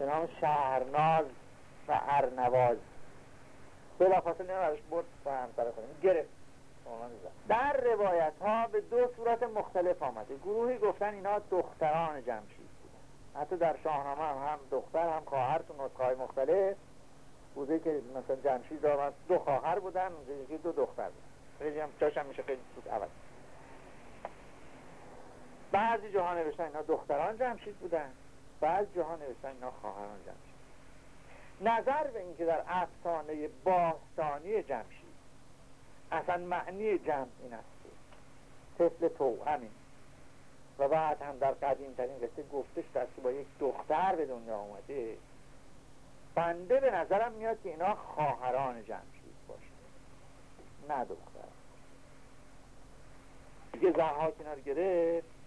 به نام شهرناز و ارنواز. بلافاصله نه برش برد و همسر خودم. گرفت. در روایت ها به دو صورت مختلف آمده. گروهی گفتن اینا دختران جمشید بودن. حتی در شاهنامه هم, هم دختر هم خواهر تو های مختلف. بوده که مثلا جمشید را دو خواهر بودن یکی دو دختر بودن. خیلی هم جاش هم میشه خیلی سود عوض. بعضی جاها نوشتن اینا دختران جمشید بودن. بعضی جاها نوشتن اینا خواهران جمشید نظر به اینکه در افسانه باستانی جمشید. اصلا معنی جمع این است. طفل همین و بعد هم در قدیم ترین قصه گفتش که با یک دختر به دنیا آمده بنده به نظرم میاد که اینا خواهران جمشید باشه نه دختر. دیگه زهاک اینا رو گرفت.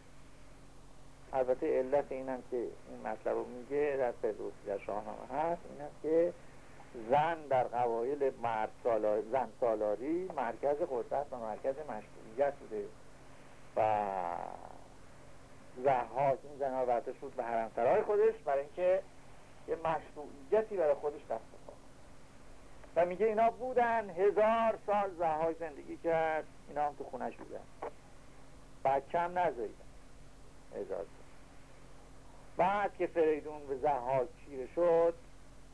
البته علت اینم که این مطلب رو میگه در فردوسی در شاهنامه هست این است که زن در قوایل مرد سالاری زن سالاری مرکز قدرت و مرکز مشروعیت بوده و زهاک این زن ها شد به حرمسرای خودش برای اینکه یه مشروعیتی برای خودش دست و میگه اینا بودن هزار سال زهاک زندگی کرد اینا هم تو خونش بودن. بعد کم نزاییدن هزار سال. بعد که فریدون به زهاک چیره شد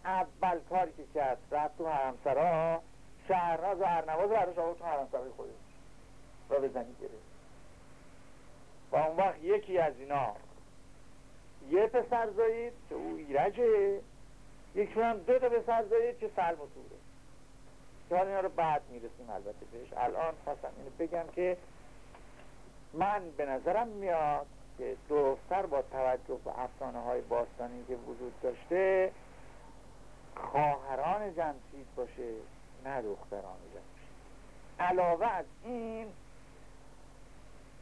اول کاری که کرد رفت تو حرمسرا شهرناز و ارنواز براش آورد تو حرمسرای خودش. را به زنی گرفت. و اون وقت یکی از اینا یه پسر زایید که او ایرجه یکی هم دو تا پسر زایید که سلم و توره که حالا اینا رو بعد می‌رسیم البته بهش. الان خواستم اینو بگم که من به نظرم میاد که با توجه به افسانه های باستانی که وجود داشته خواهران جمشید باشه نه دختران جمشید. علاوه از این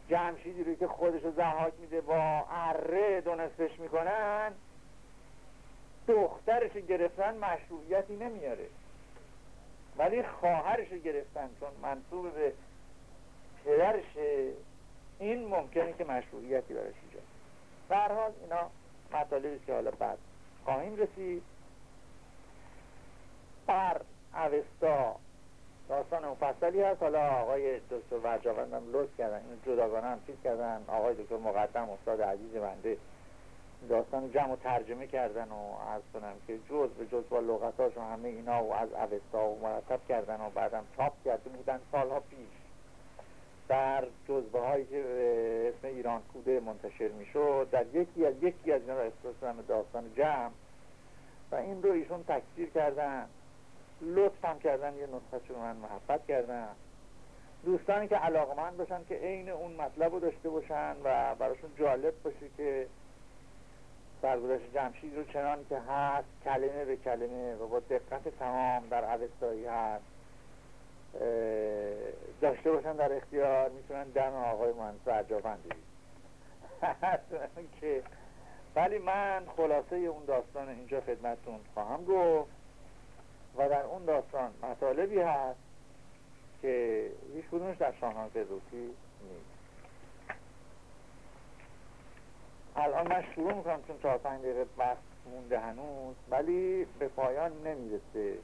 جمشیدی رو که خودش رو زهاک میده با اره دونستش می‌کنن دخترش گرفتن مشروعیتی نمیاره. ولی خواهرش گرفتن چون منصوب به پدرش این ممکنه که مشروعیتی براش ایجاد به حال اینا مطالبی که حالا بعد خواهیم رسید. بر اوستا داستان مفصلی هست. حالا آقای دکتر ورجاوند هم لطف کردن این جداگانه هم چیز کردن. آقای دکتر مقدم استاد عزیز بنده داستان جمع و ترجمه کردن و از کنم که جز به جز با لغتاش و همه اینا و از اوستا و مرتب کردن و بعدم چاپ کرده بودن سالها پیش. در جزبه هایی که اسم ایران کوده منتشر می شد در یکی از یکی از اینا را داستان جمع. و این رو ایشون تکثیر کردن. لطف هم کردن یه نسخه رو من محبت کردن. دوستانی که علاقمند باشن که عین اون مطلب رو داشته باشن و براشون جالب باشه که سرگذشت جمشید رو چنان که هست کلمه به کلمه و با دقت تمام در عوستایی هست. داشته باشن در اختیار می‌تونن دم آقای منصور عجابند که ولی من خلاصه اون داستان اینجا خدمتون خواهم گفت و در اون داستان مطالبی هست که هیچ کدومش در شاهنامه فردوسی نیست. الان من شروع می‌کنم چون چهار پنج دقیقه بحث مونده هنوز ولی به پایان نمی‌رسه.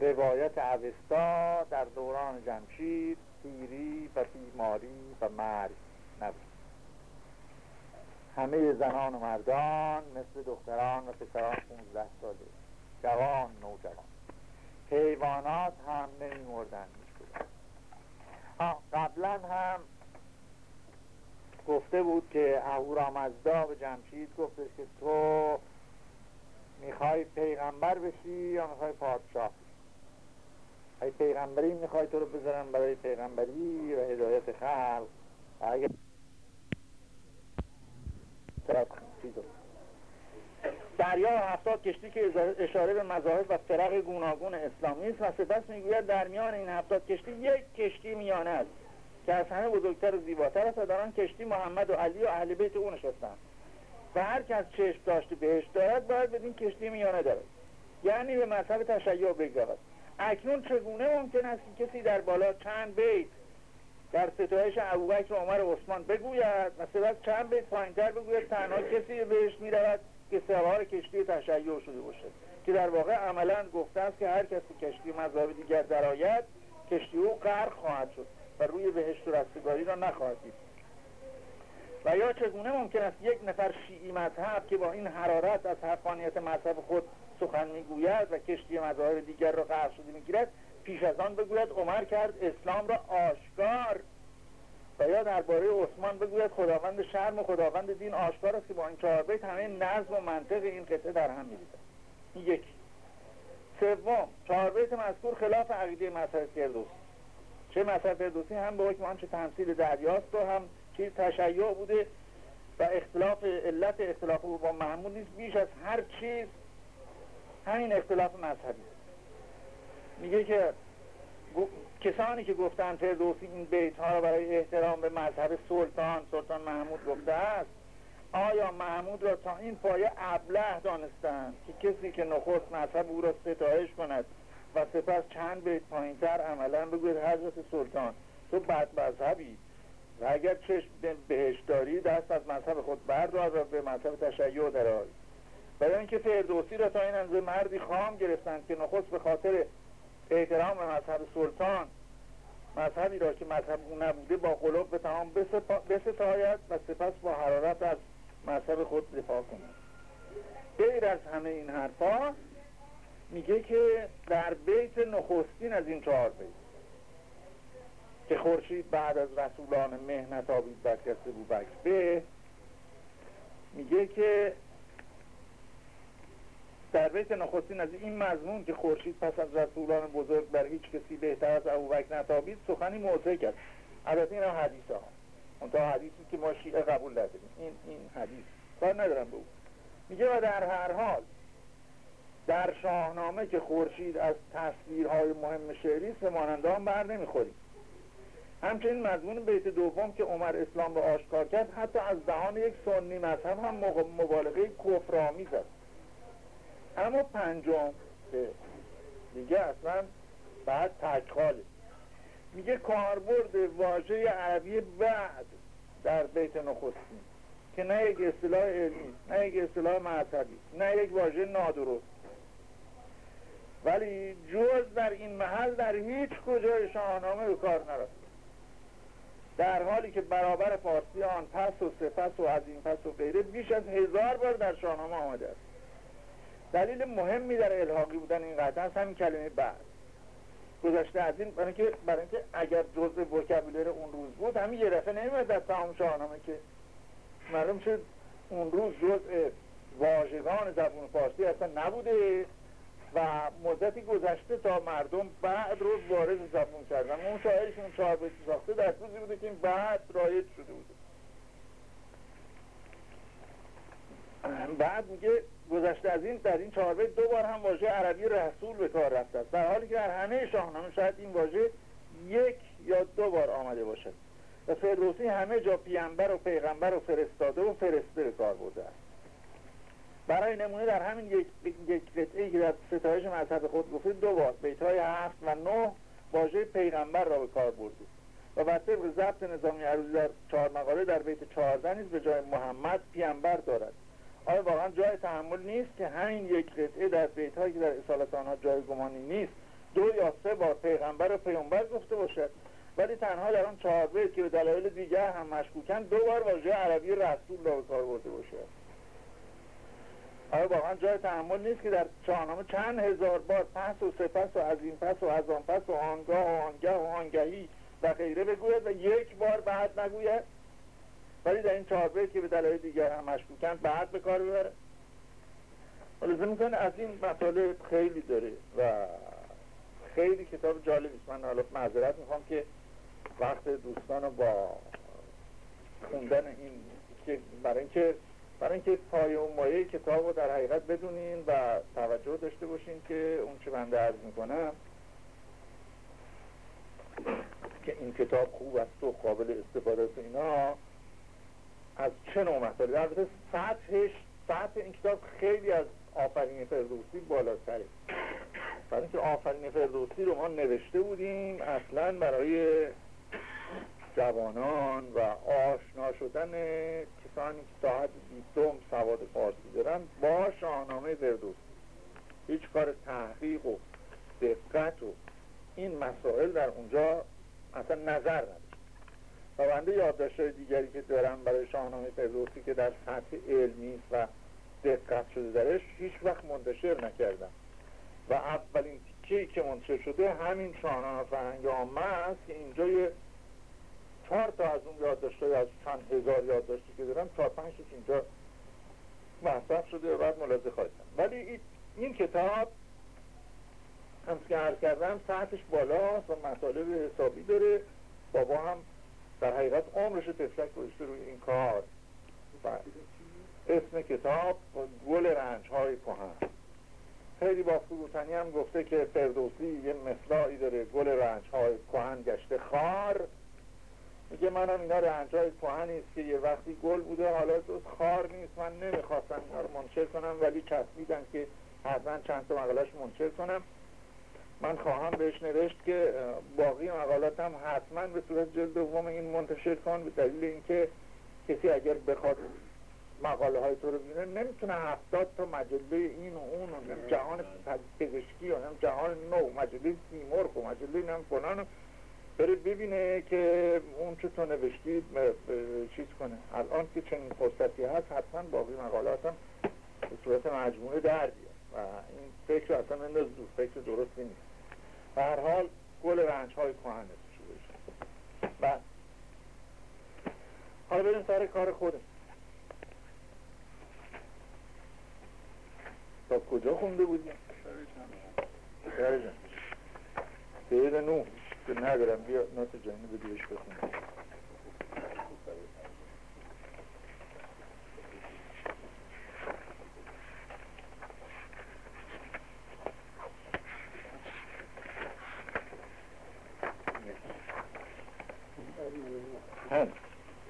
روایت اوستا در دوران جمشید پیری و بیماری و مرگ نبود. همه زنان و مردان مثل دختران و پسران 15 ساله جوان نوجوان. حیوانات هم نمی مردن قبلا هم گفته بود که اهورامزدا به جمشید گفتش که تو می‌خوای پیغمبر بشی یا می‌خوای پادشاه ای پیغمبری می‌خوای تو رو بذارن برای پیغمبری و هدایت خلق. اگر دریا و هفتاد کشتی که اشاره به مذاهب و فرق گوناگون اسلامی است و سپس می‌گوید در میان این هفتاد کشتی یک کشتی میانه است که از همه بزرگتر و زیباتر است و در آن کشتی محمد و علی و اهل بیت او نشستند. و هر کس چشم داشته بهش دارد باید بدین کشتی میانه دارد یعنی به مذهب تشیع بگذارد. اکنون چگونه ممکن است که کسی در بالا چند بیت در ستایش ابوبکر و عمر و عثمان بگوید و سپس چند بیت پایینتر بگوید تنها کسی بهش می‌رود که سوار کشتی تشیع شده باشه. که در واقع عملا گفته است که هر کسی کشتی مذهب دیگر درآید کشتی او غرق خواهد شد و روی بهشت و رستگاری را نخواهد دید. و یا چگونه ممکن است یک نفر شیعی مذهب که با این حرارت از حقانیت مذهب خود سخن می‌گوید و کشتی مذاهب دیگر را غرق شده می‌گیرد پیش از آن بگوید عمر کرد اسلام را آشکار. و یا درباره عثمان بگوید خداوند شرم و خداوند دین آشکار است که با این چهار بیت همه نظم و منطق این قطعه در هم میریزد. یکی. سوم چهار بیت مذکور خلاف عقیده مذهب فردوسی. چه مذهب فردوسی؟ هم به حکم آنچه تمثیل دریاست و هم چیز تشیع بوده و اختلاف علت اختلاف او با محمود نیست. بیش از هر چیز همین اختلاف مذهبی. میگه که کسانی که گفتن فردوسی این بیت ها را برای احترام به مذهب سلطان سلطان محمود گفته است آیا محمود را تا این پایه ابله دانستند که کسی که نخست مذهب او را ستایش کند و سپس چند بیت پایینتر عملا بگوید حضرت سلطان تو بد مذهبی. و اگر چشم بهش داری دست از مذهب خود بردار و به مذهب تشیع درآی. برای اینکه فردوسی را تا این اندازه مردی خام گرفتند که نخست به خاطر احترام به مذهب سلطان مذهبی را که مذهب او نبوده با قلوب به تمام بستاید و سپس با حرارت از مذهب خود دفاع کند غیر از همه این حرفا میگه که در بیت نخستین از این چهار بیت که خورشید بعد از رسولان مهنت آبید برکسته بود به میگه که در بیت نخستین از این مضمون که خورشید پس از رسولان بزرگ بر هیچ کسی بهتر از ابوبکر نتابید سخنی موضع کرد. البته این هم حدیث ها اونتا حدیثی که ما شیعه قبول نداریم. این این حدیث. کار ندارم به میگه و در هر حال در شاهنامه که خورشید از تصویرهای مهم شعری سه مانندان بر نمی‌خوریم. همچنین مضمون بیت دوم که عمر اسلام به آشکار کرد حتی از دهان یک سنی مذهب هم مبالغه کفرآمیز است اما پنجم که میگه اصلا بعد تکخاله. میگه کاربرد واژه عربی بعد در بیت نخستین که نه یک اصطلاح علمی نه یک اصطلاح مذهبی نه یک واژه نادرست. ولی جز در این محل در هیچ کجای شاهنامه به کار نرفت. در حالی که برابر فارسی آن پس و سپس و از این پس و غیره بیش از هزار بار در شاهنامه آمده است. دلیل مهمی در الحاقی بودن این قطعه است همین کلمه بعد. گذشته از این برای اینکه برای اینکه اگر جزء وکابولر اون روز بود همین یه دفعه نمیاد در تمام شاهنامه که معلوم شد اون روز جزء واژگان زبون فارسی اصلا نبوده. و مدتی گذشته تا مردم بعد روز وارد زبون کردن. اون اون چهار بیتی ساخته در روزی بوده که این بعد رایج شده بوده. بعد میگه گذشته از این در این چهار بیت دو بار هم واژه عربی رسول به کار رفته است. در حالی که در همه شاهنامه شاید این واژه یک یا دو بار آمده باشد. و فردوسی همه جا پیامبر و پیغمبر و فرستاده و فرسته به کار برده است. برای نمونه در همین یک یک قطعه که در ستایش مذهب خود گفته دو بار بیت های هفت و نه واژه پیغمبر را به کار برده و بر طبق ضبط نظامی عروضی در چهار مقاله در بیت چهارده نیز به جای محمد پیامبر دارد. آیا واقعا جای تحمل نیست که همین یک قطعه در بیت هایی که در اصالت آنها جای گمانی نیست دو یا سه بار پیغمبر و پیامبر گفته باشد ولی تنها در آن چهار بیت که به دلایل دیگر هم مشکوکن دو بار واژه عربی رسول را به کار برده باشد؟ آیا واقعا جای تحمل نیست که در شاهنامه چند هزار بار پس و سپس و از این پس و از آن پس و آنگاه و آنگه و آنگهی و غیره بگوید و یک بار بعد نگوید. ولی در این چهار که به دلایل دیگر هم مشکوکن بعد به کار ببره لازم می‌کنه از این مطالب خیلی داره و خیلی کتاب جالبی است. من حالا معذرت می‌خوام که وقت دوستان با خوندن این که برای اینکه برای اینکه پایه و مایه کتاب رو در حقیقت بدونین و توجه داشته باشین که اون چه بنده عرض می‌کنم که این کتاب خوب است و قابل استفاده است اینا از چه نوع مطالبی البته سطحش سطح این کتاب خیلی از آفرین فردوسی بالاتره. برای اینکه آفرین فردوسی رو ما نوشته بودیم اصلا برای جوانان و آشنا شدن کسانی که تا حد سواد فارسی دارن با شاهنامه فردوسی هیچ کار تحقیق و دقت و این مسائل در اونجا اصلا نظر نداره. و بنده یادداشت‌های دیگری که دارم برای شاهنامه فردوسی که در سطح علمی و دقت شده درش هیچ وقت منتشر نکردم. و اولین تیکه که منتشر شده همین شاهنامه فرهنگ عامه است که اینجا یه چهار تا از اون یادداشت‌های از چند هزار یادداشتی که دارم چهار پنج اینجا محسوب شده و بعد ملاحظه خواهید ولی این کتاب هم که عرض کردم سطحش بالاست و مطالب حسابی داره. بابا هم در حقیقت عمرش تفلک گذاشته روی این کار. و اسم کتاب گل رنج های کهن. خیلی با فروتنی هم گفته که فردوسی یه مثلائی داره. گل رنج های کهن گشته خار. میگه منم اینا رنج های کهنی است که یه وقتی گل بوده حالا خار نیست. من نمی‌خواستم اینا رو منشر کنم ولی چسبیدن که حتما چند تا مقالش منشر کنم. من خواهم بهش نوشت که باقی مقالاتم حتما به صورت جلد دوم این منتشر کن به دلیل اینکه کسی اگر بخواد مقاله های تو رو بینه نمی‌تونه هفتاد تا مجله این و اون و جهان پزشکی و جهان نو مجله سیمرغ و مجله نم فلان بره ببینه که اون چه تو نوشتی چیز کنه. الان که چنین فرصتی هست حتما باقی مقالاتم به صورت مجموعه در بیاد. و این فکر اصلا انداز فکر درستی نیست. به هر حال گل رنج های کهن و حالا بریم سر کار خودم تا کجا خونده بودیم؟ سیر نو که ندارم بیا نات جانی بدیش بخونم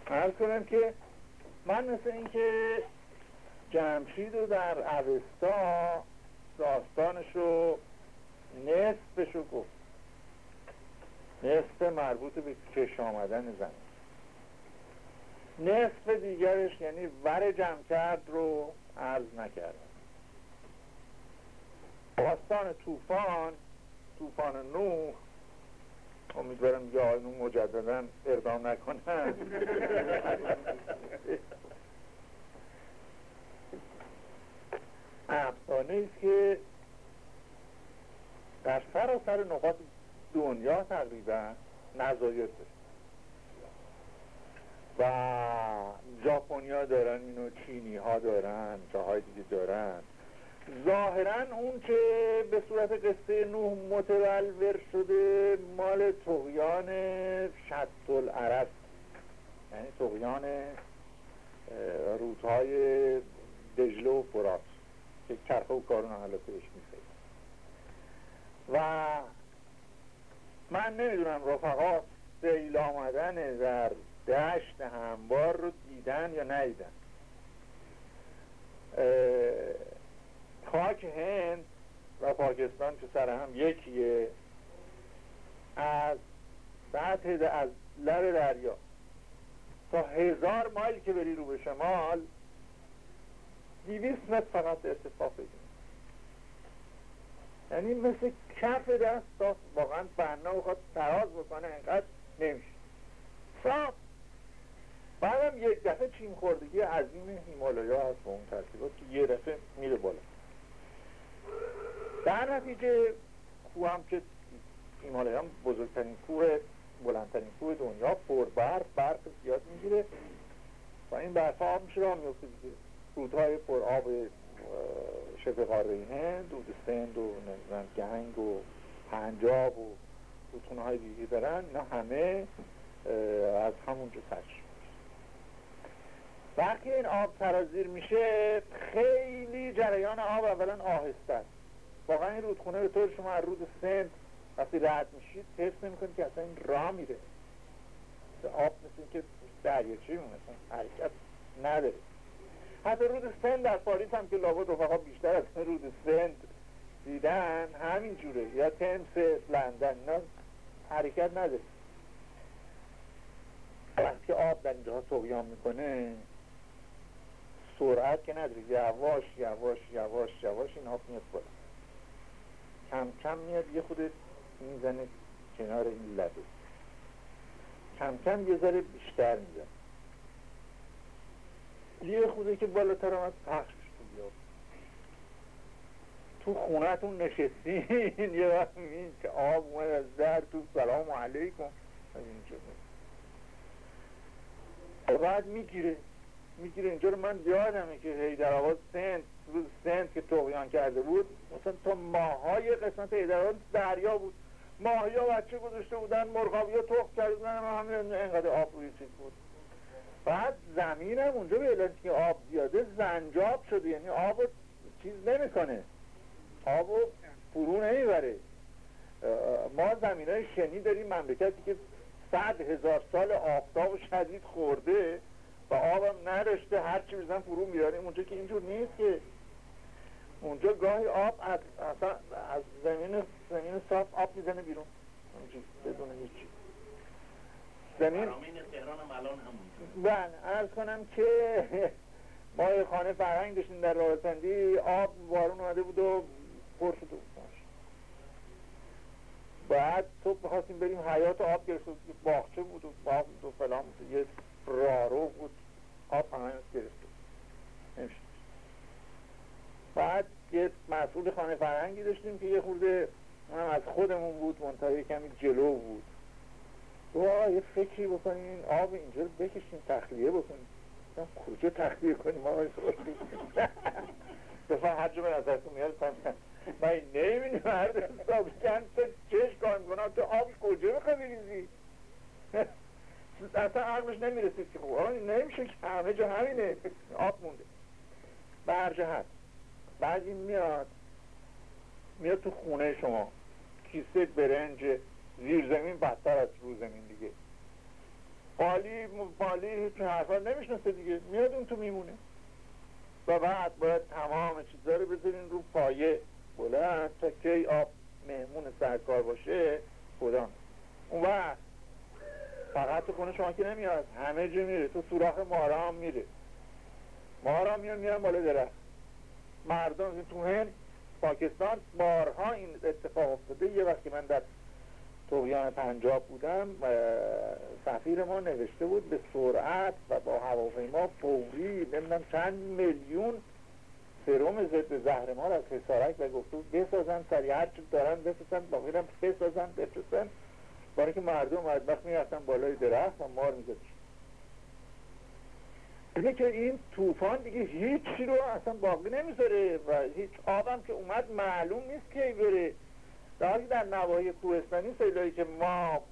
ارز کنم که من مثل اینکه جمشید رو در اوستا داستانش رو نصفش رو گفت نصف مربوط به کش آمدن زن نصف دیگرش یعنی ور جمع کرد رو عرض نکرد داستان طوفان طوفان نوح. امیدوارم دیگه آقایون مجددا اقدام نکنن افسانه است که در سر نقاط دنیا تقریبا داره و ژاپنیا دارن اینو چینی ها دارن جاهای دیگه دارن. ظاهرا اون که به صورت قصه نوح متولور شده مال تغیان شط العرب یعنی تغیان رودهای دجله و فرات که چرخه و کارون حالا بهش و من نمی‌دونم رفقا سیل آمدن در دشت همبار رو دیدن یا ندیدن. خاک هند و پاکستان که سر هم یکیه. از سطح از لب دریا. تا هزار مایل که بری رو به شمال دیویست متر فقط ارتفاع بگیم یعنی مثل کف دست تا واقعا بنا بخواد تراز بکنه انقدر نمیشه. صاف. بعدم یک دفعه چین خوردگی عظیم هیمالایا هست با اون ترتیبات که یه دفعه میره بالا. در نتیجه کوه هم که هیمالایا هم بزرگترین کوه بلندترین کوه دنیا پر برف برف زیاد می‌گیره. و این برف آب میشه راه میفته دیگه. رودهای پر آب شبه قاره هند دود سند و گنگ و پنجاب و رودخونه های دیگه دارن اینا همه از همونجا تشریف وقتی این آب سرازیر میشه خیلی جریان آب اولا آهسته است. واقعا این رودخونه به طور شما از رود سند وقتی رد میشید حس نمی‌کنید که اصلا این راه میره. آب مثل که دریاچه مثلا حرکت نداره. حتی رود سند در پاریس هم که لابد رفقا بیشتر از رود سند دیدن همین جوره. یا تمس لندن. اینا حرکت نداره وقتی آب در اینجا تغیان می‌کنه سرعت که نداره. یواش یواش یواش یواش این آب میاد بالا. کم کم میاد یه خود می‌زنه کنار این لبه. کم کم یه ذره بیشتر می‌زنه. یه خوده که بالاتر پخش تو بیاد تو خونتون نشستین یه وقت که آب اومد از در تو سلام علیکم. بعد می‌گیره می‌گیره اینجا رو. من یادمه که هیدر سنت روز سنت که توقیان کرده بود مثلا تا ماهای قسمت هیدر دریا بود. ماهی ها بچه گذاشته بودن مرغابی ها تخم کرده بودن همه اینقدر آب روی چیز بود. بعد زمین هم اونجا به علت که آب زیاده زنجاب شده. یعنی آب چیز نمی‌کنه. آب رو فرو نمی‌بره. ما زمین های شنی داریم. مملکتی که صد هزار سال آفتاب شدید خورده و آبم نداشته هرچی بزن فرو میاریم اونجا که اینجور نیست که. اونجا گاهی آب از, از زمین زمین صاف آب می‌زنه بیرون. بدون هیچی. زمین بله ارز کنم که ما خانه فرهنگ داشتیم در راوسندی آب بارون اومده بود و پر شده بود بعد صبح بخواستیم بریم حیات آب گرفت باغچه بود و باغ بود و فلان بود. یه رارو بود. آب همه گرفت بعد یه مسئول خانه فرهنگی داشتیم که یه خورده اونم از خودمون بود منطقه کمی جلو بود. وای یه فکری بکنیم این آب اینجا رو بکشیم تخلیه بکنیم کجا تخلیه کنیم آقای سوالی دفعه هر جا به نظرتون میاد من نمی‌بینی مرد حسابی کن تو چش کار می‌کنم تو آب کجا بخواه بریزی اصلا عقلش نمی‌رسید که خب نمیشه که همه جا همینه. آب مونده. برجه هست. بعد این میاد. میاد تو خونه شما. کیسه برنج زیر زمین بدتر از رو زمین دیگه. بالی بالی هیچ حرفا نمیشنسته دیگه. میاد اون تو میمونه. و بعد باید تمام چیزا رو بذارین رو پایه. بلند تا کی آب مهمون سرکار باشه خدا اون وقت فقط تو خونه شما که نمیاد همه جا میره. تو سوراخ مارا هم میره. مارا میان میرن بالا درخت. مردم تو هند پاکستان بارها این اتفاق افتاده. یه وقتی من در تویان پنجاب بودم سفیر ما نوشته بود به سرعت و با هواپیما فوری نمی‌دونم چند میلیون سروم ضد زهر مار از حسارک و گفته بسازن سریع هر دارن بسازن باقی بسازن بفرستن. برای که مردم از وقت می‌رفتن بالای درخت و مار می‌زد اینه که این طوفان دیگه هیچی رو اصلا باقی نمی‌ذاره و هیچ آبم که اومد معلوم نیست که بره. در در نواحی کوهستانی سیلایی که ما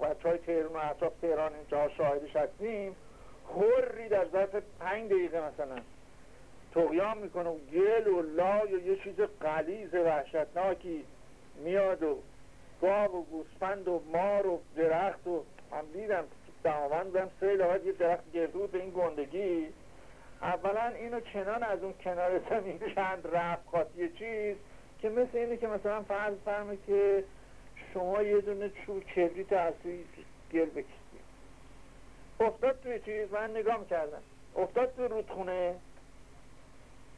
و چای تهران و اطراف تهران اینجا شاهدش هستیم خوری در ظرف پنج دقیقه مثلا. تقیام می‌کنه و گل و لای و یه چیز قلیز وحشتناکی میاد و گاو و گوسفند و مار و درخت و من دیدم دماوند بودم سیل آقا یه درخت گردو به این گندگی. اولا اینو کنان از اون کنار زمین چند رفت یه چیز که مثل اینه که مثلا فرض فرمه که شما یه دونه چوب کبریت اصلی گل بکشید. افتاد توی چیز من نگاه کردم افتاد تو رودخونه.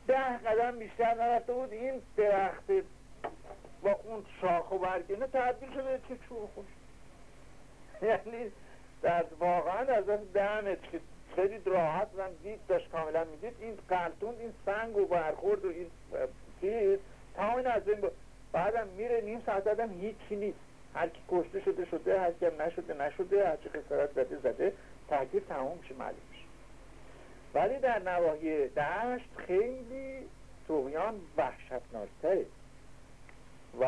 ده قدم بیشتر نرفته بود این درخت با اون شاخ و برگینه تبدیل شده که چوب خوش یعنی در واقعا از ده متر که خیلی راحت من دید داشت کاملا می‌دید. این قلتون این سنگ و برخورد و این چیز تمام این از این بعدم میره نیم ساعت آدم هیچی نیست. هر کی کشته شده شده هر کی نشده نشده هر چی خسارت زده زده تحقیق تمام میشه معلوم میشه. ولی در نواحی دشت خیلی توقیان وحشتناکتره. و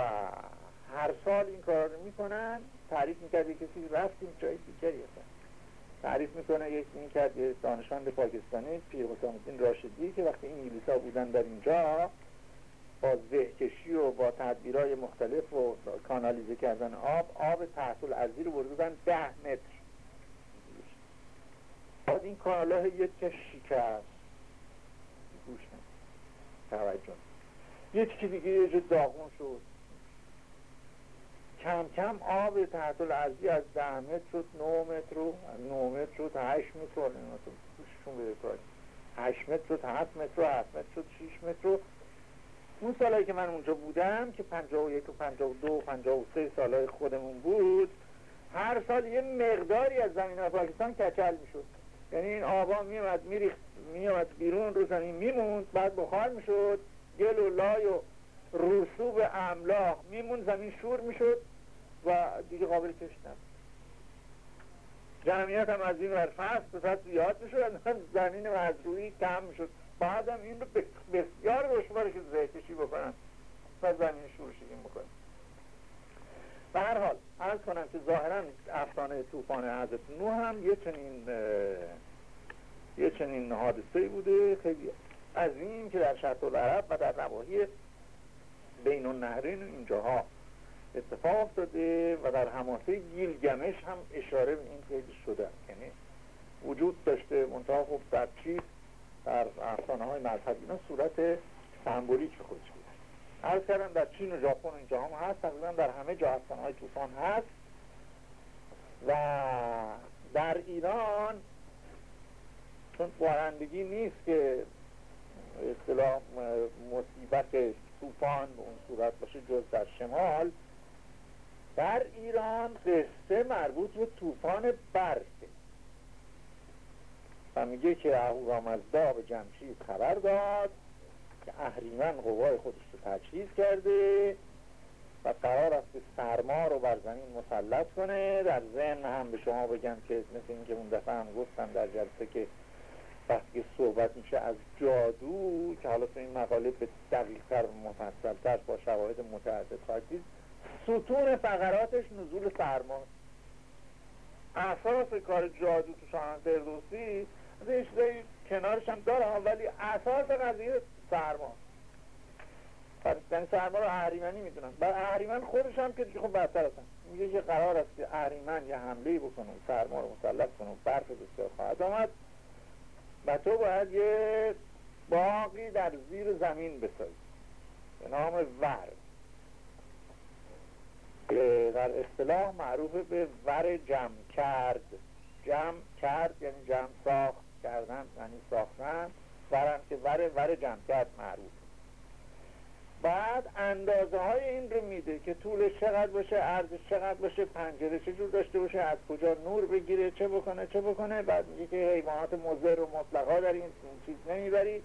هر سال این کار رو می‌کنن تعریف می‌کرد کسی رفتیم جای دیگری هستن تعریف می‌کنه یک این کرد یه دانشمند پاکستانی پیر حسام الدین راشدی که وقتی این ها بودن در اینجا با زهکشی و با تدبیرهای مختلف و کانالیزه کردن آب آب تحت الارضی رو بردودن ده متر. بعد این کاناله یک شکست. گوش توجه. یه چیزی دیگه یه داغون شد. کم کم آب تحت الارضی از ده متر شد 9 متر و 9 متر شد 8 متر. و 8 متر شد 7 متر و 7 متر شد 6 متر اون سالایی که من اونجا بودم که 51 و 52 و 53 سالای خودمون بود هر سال یه مقداری از زمین پاکستان کچل می‌شد. یعنی این آبا میومد میریخت میومد بیرون رو زمین میموند بعد بخار می‌شد گل و لای و رسوب املاح میمون زمین شور می‌شد و دیگه قابل کش جمعیت هم از این ور فصل به زیاد می‌شد زمین مزروعی کم می‌شد. بعدم این رو بسیار دشواره که زهکشی بکنن و زمین شورشگی بکنن. به هر حال عرض کنم که ظاهرا افسانه طوفان حضرت نو هم یه چنین یه چنین حادثه بوده. خیلی عظیم که در شرط العرب و در نواحی بین النهرین و اینجاها اتفاق افتاده و در حماسه گیلگمش هم اشاره به این خیلی شده. یعنی وجود داشته منطقه خوب در چیز در افسانه های مذهبی. اینا صورت سمبولیک خودش بود. عرض کردم در چین و ژاپن اینجا هم هست. تقریبا در همه جا افسانه های طوفان هست. و در ایران چون بارندگی نیست که اصطلاح مصیبت طوفان به اون صورت باشه جز در شمال در ایران قصه مربوط به طوفان برکه و میگه که اهورامزدا به جمشید خبر داد که اهریمن قوای خودش رو تجهیز کرده و قرار است که سرما رو بر زمین مسلط کنه. در ذهن هم به شما بگم که مثل اینکه اون دفعه هم گفتم در جلسه که وقتی صحبت میشه از جادو که حالا تو این مقاله به دقیقتر و مفصلتر با شواهد متعدد خواهد ستون فقراتش نزول سرما. اساس کار جادو تو شاهن فردوسی یه کنارش هم داره ولی اساس قضیه سرما. یعنی سرما رو اهریمنی می‌دونن و اهریمن خودش هم که خب بدتر هستن میگه که قرار است که اهریمن یه حمله بکنه سرما رو مسلط کنه برف بسیار خواهد آمد و تو باید یه باقی در زیر زمین بسازی. به نام ورد در اصطلاح معروف به ور جمع کرد. جمع کرد یعنی جمع ساخت. کردن یعنی ساختن ورم که ور ور جمع معروف. بعد اندازه های این رو میده که طولش چقدر باشه عرضش چقدر باشه پنجره چجور داشته باشه از کجا نور بگیره چه بکنه چه بکنه. بعد میگه که حیوانات مضر و مطلقا در این چیز نمی‌برید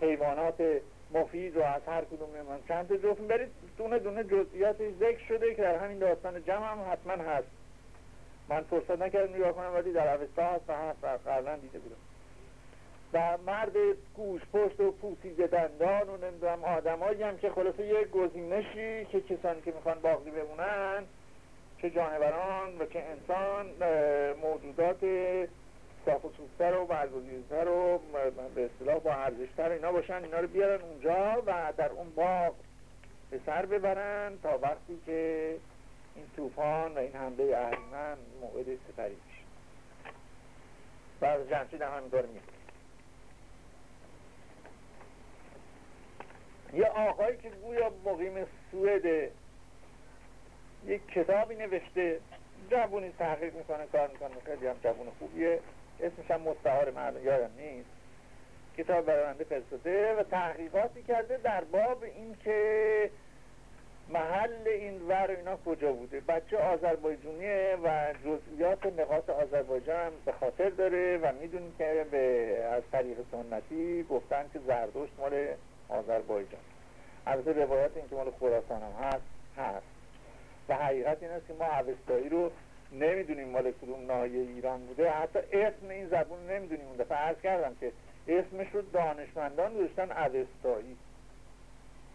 حیوانات مفید رو از هر کدوم من چند تا جفت. برید دونه دونه جزئیاتش ذکر شده که در همین داستان جمع هم حتما هست. من فرصت نکردم نگاه کنم ولی در اوستا هست و هست و دیده بودم. و مرد گوش پشت و پوسیده دندان و نمی‌دونم آدمایی هم که خلاصه یه گزینشی که کسانی که می‌خوان باقی بمونن چه جانوران و چه انسان موجودات صاف و سوستر و و به اصطلاح با ارزشتر اینا باشن اینا رو بیارن اونجا و در اون باغ به سر ببرن تا وقتی که این طوفان و این حمله اهریمن موعد سپری میشه. و جمشید هم همینطور یه آقایی که گویا مقیم سوئده یک کتابی نوشته جوونی تحقیق می‌کنه کار می‌کنه خیلی هم جوون خوبیه. اسمش هم مستعار مردم یادم نیست. کتاب برانده فرستاده و تحقیقاتی کرده در باب این که محل این ور اینا کجا بوده. بچه آذربایجونیه و جزئیات نقاط آذربایجان به خاطر داره و می‌دونی که به از طریق سنتی گفتن که زردشت مال آذربایجان. البته روایت این که مال خراسان هم هست هست. و حقیقت این است که ما عوستایی رو نمی‌دونیم مال کدوم ناحیه ایران بوده. حتی اسم این زبون نمی‌دونیم. اون دفعه عرض کردم که اسمش رو دانشمندان گذاشتن اوستایی.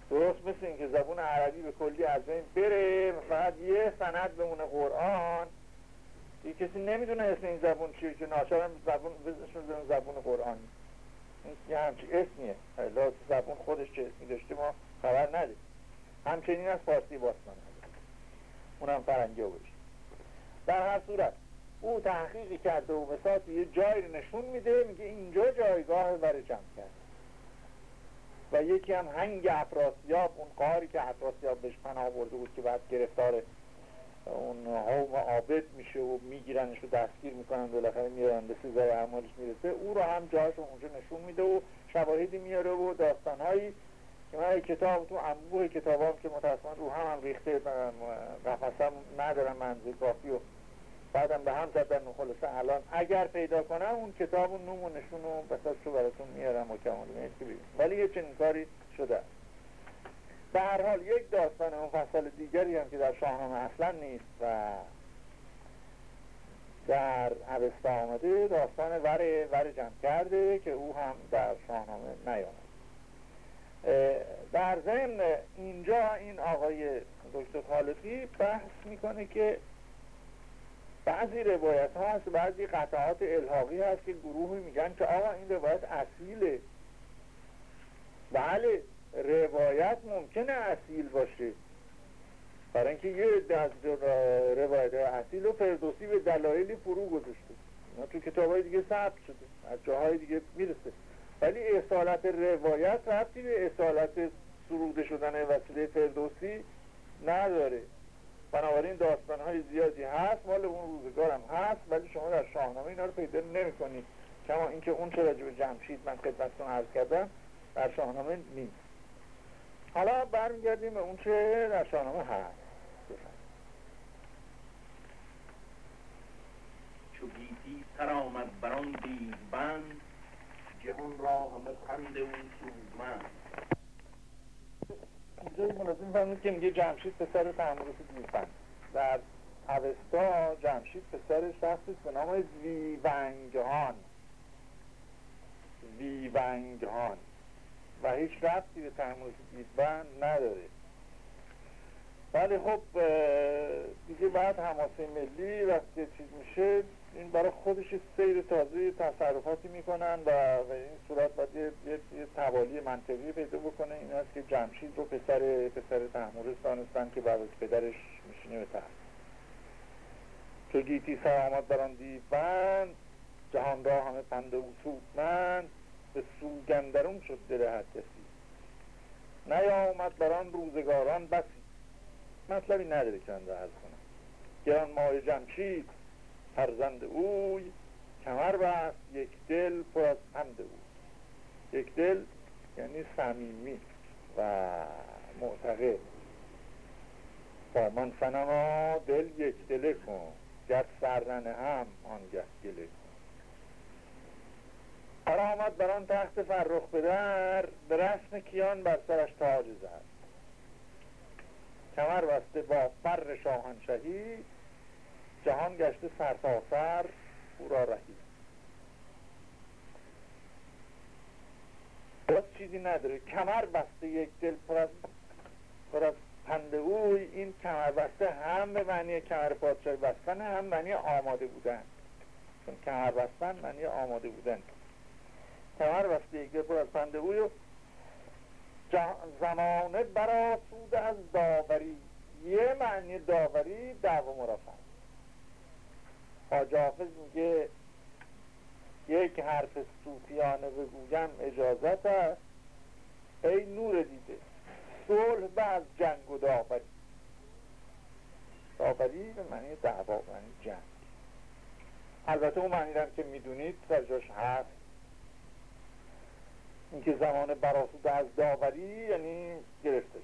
درست مثل اینکه زبون عربی به کلی از بین بره فقط یه سند بمونه قرآن. کسی نمی‌دونه اسم این زبون چیه که ناچارم زبون زبون قرآنی یه همچی اسمیه. لازم زبون خودش چه اسمی داشته ما خبر ندید همچنین از فارسی باستان اونم فرنگی باشه در هر صورت او تحقیقی کرده و مثلا یه جایی رو نشون میده میگه اینجا جایگاه بر جمع کرد. و یکی هم هنگ افراسیاب اون قاری که افراسیاب بهش پناه برده بود که بعد گرفتار اون حوم عابد میشه و میگیرنش و دستگیر می‌کنن بالاخره میارن به سزای اعمالش می‌رسه. او رو هم جاش اونجا نشون میده و شواهدی میاره و داستانهایی که من کتاب تو انبوه کتاب هم که متاسفانه رو هم هم ریخته قفصم ندارم منزل کافی و بعدم به هم زدن خلاصه الان. اگر پیدا کنم اون کتاب و نوم و نشون و بساس براتون میارم و کمال ولی یه چنین کاری شده. به هر حال یک داستان مفصل دیگری هم که در شاهنامه اصلا نیست و در عوستا آمده داستان ور, ور جمع کرده که او هم در شاهنامه نیامد. در ضمن اینجا این آقای دکتر خالقی بحث می‌کنه که بعضی روایت ها هست بعضی قطعات الحاقی هست که گروهی میگن که آقا این روایت اصیله. بله. روایت ممکنه اصیل باشه. برای اینکه یه از روایت اصیل و فردوسی به دلایلی فرو گذاشته. تو کتاب های دیگه ثبت شده. از جاهای دیگه می‌رسه. ولی اصالت روایت رفتی به اصالت سروده شدن وسیله فردوسی نداره. بنابراین داستان های زیادی هست مال اون روزگار هم هست ولی شما در شاهنامه اینا رو پیدا نمی کنید کما اینکه اون چه راجب جمشید من خدمتتون عرض کردم در شاهنامه نیست. حالا برمیگردیم به اون چه در شاهنامه هست. چو گیتی سر آمد بران دید بند جهان را همه پند او سوزمند. اینجا مناسب می‌فهمید که میگه جمشید پسر تحمورس دیربند در اوستا جمشید پسر شخصی به نام زیونگهان. زیونگهان. و هیچ ربطی به تحمل دیدبند نداره. ولی خب دیگه بعد حماسه ملی وقتی چیز میشه این برای خودش سیر تازه تصرفاتی می‌کنن و این صورت باید یه, یه, توالی منطقی پیدا بکنه. این است که جمشید رو پسر پسر تحمورس دانستن که بعد پدرش میشینه به تحت. تو گیتی سر آمد بران دیدبند جهان را همه پند و سودمند به سوگندرون شد دل هر کسی. نیامد بر آن روزگاران بسی. مطلبی نداره من عرض کنم. گران ماه جمشید فرزند اوی کمر بست یک دل پر از اوی. یک دل یعنی صمیمی و معتقد. با من فنما دل یک دله کن. گر سرنه هم آنگه گله کن. آمد بر آن تخت فرخ بدر به رسم کیان بر سرش تاج زد. کمر بسته با فر شاهنشهی جهان گشته سرتاسر او را رهی باز چیزی نداره. کمر بسته یک دل پر از پر از پنده اوی. این کمر بسته هم به معنی کمر پادشاهی بستن هم معنی آماده بودن. چون کمر بستن معنی آماده بودن. کمر بسته پر از پنده و زمانه براسود از داوری. یه معنی داوری دعوا مرافع حاج حافظ میگه یک حرف صوفیانه بگویم اجازت است. ای نور دیده صلح به از جنگ و داوری. داوری به معنی دعوا معنی جنگ. البته اون معنی که می‌دونید سرجاش هست اینکه زمان براسود از داوری یعنی گرفته.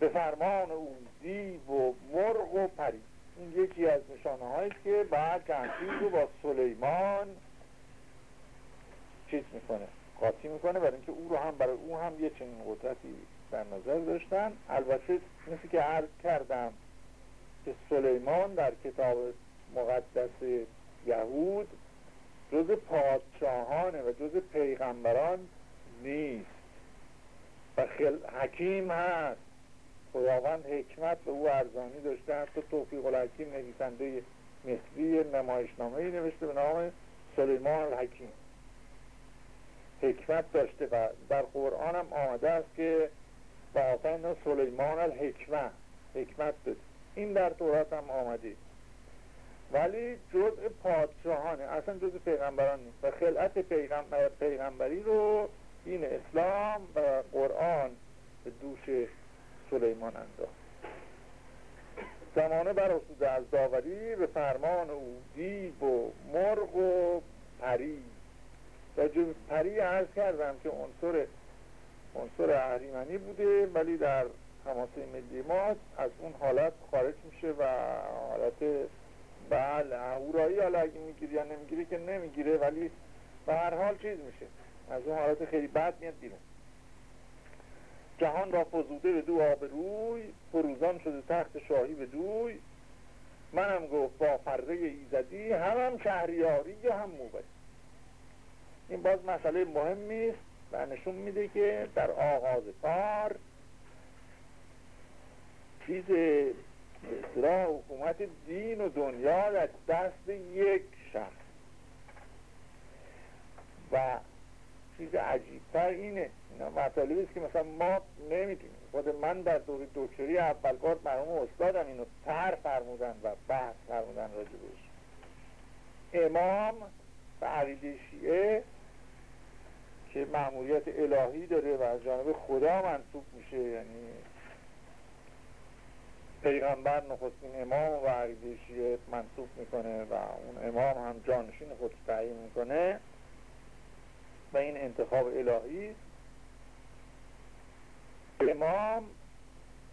به فرمان او دیو و مرغ و پری. این یکی از نشانه که بعد جمشید رو با سلیمان چیز می‌کنه قاطی می‌کنه. برای اینکه او رو هم برای او هم یه چنین قدرتی در نظر داشتن. البته مثل که عرض کردم که سلیمان در کتاب مقدس یهود جز پادشاهانه و جز پیغمبران نیست. و خل... حکیم هست. خداوند حکمت به او ارزانی داشته حتی توفیق الحکیم نویسنده مصری نمایشنامه نوشته به نام سلیمان الحکیم. حکمت داشته و در قرآن هم آمده است که با سلیمان الحکمه حکمت داشته این در تورات هم آمده. ولی جزء پادشاهانه. اصلا جزء پیغمبران نیست. و خلعت پیغمبر پیغمبری رو این اسلام و قرآن به دوش سلیمان انداخت. زمانه براسوده از داوری به فرمان او دیو و مرغ و پری. راجب پری عرض کردم که عنصر عنصر اهریمنی بوده ولی در حماسه ملی ما از اون حالت خارج میشه و حالت بله اهورایی حالا اگه می‌گیری یا نمی‌گیری که نمی‌گیره ولی به هر حال چیز میشه. از اون حالت خیلی بد میاد بیرون. جهان را فزوده به دو روی فروزان شده تخت شاهی به دوی. منم گفت با فره ایزدی هم هم شهریاری یا هم موبت این باز مسئله مهمی است و نشون میده که در آغاز کار چیز اصلاح حکومت دین و دنیا در دست یک شخص. و چیز عجیبتر اینه اینا مطالبی است که مثلا ما نمی‌دونیم. خود من در دوره دکتری اول بار مرحوم استادم اینو تر فرمودن و بحث فرمودن راجبش امام و عقیده شیعه که معمولیت الهی داره و از جانب خدا منصوب میشه یعنی پیغمبر نخستین امام و عقیده شیعه منصوب می‌کنه و اون امام هم جانشین خود تعیین می‌کنه و این انتخاب الهی امام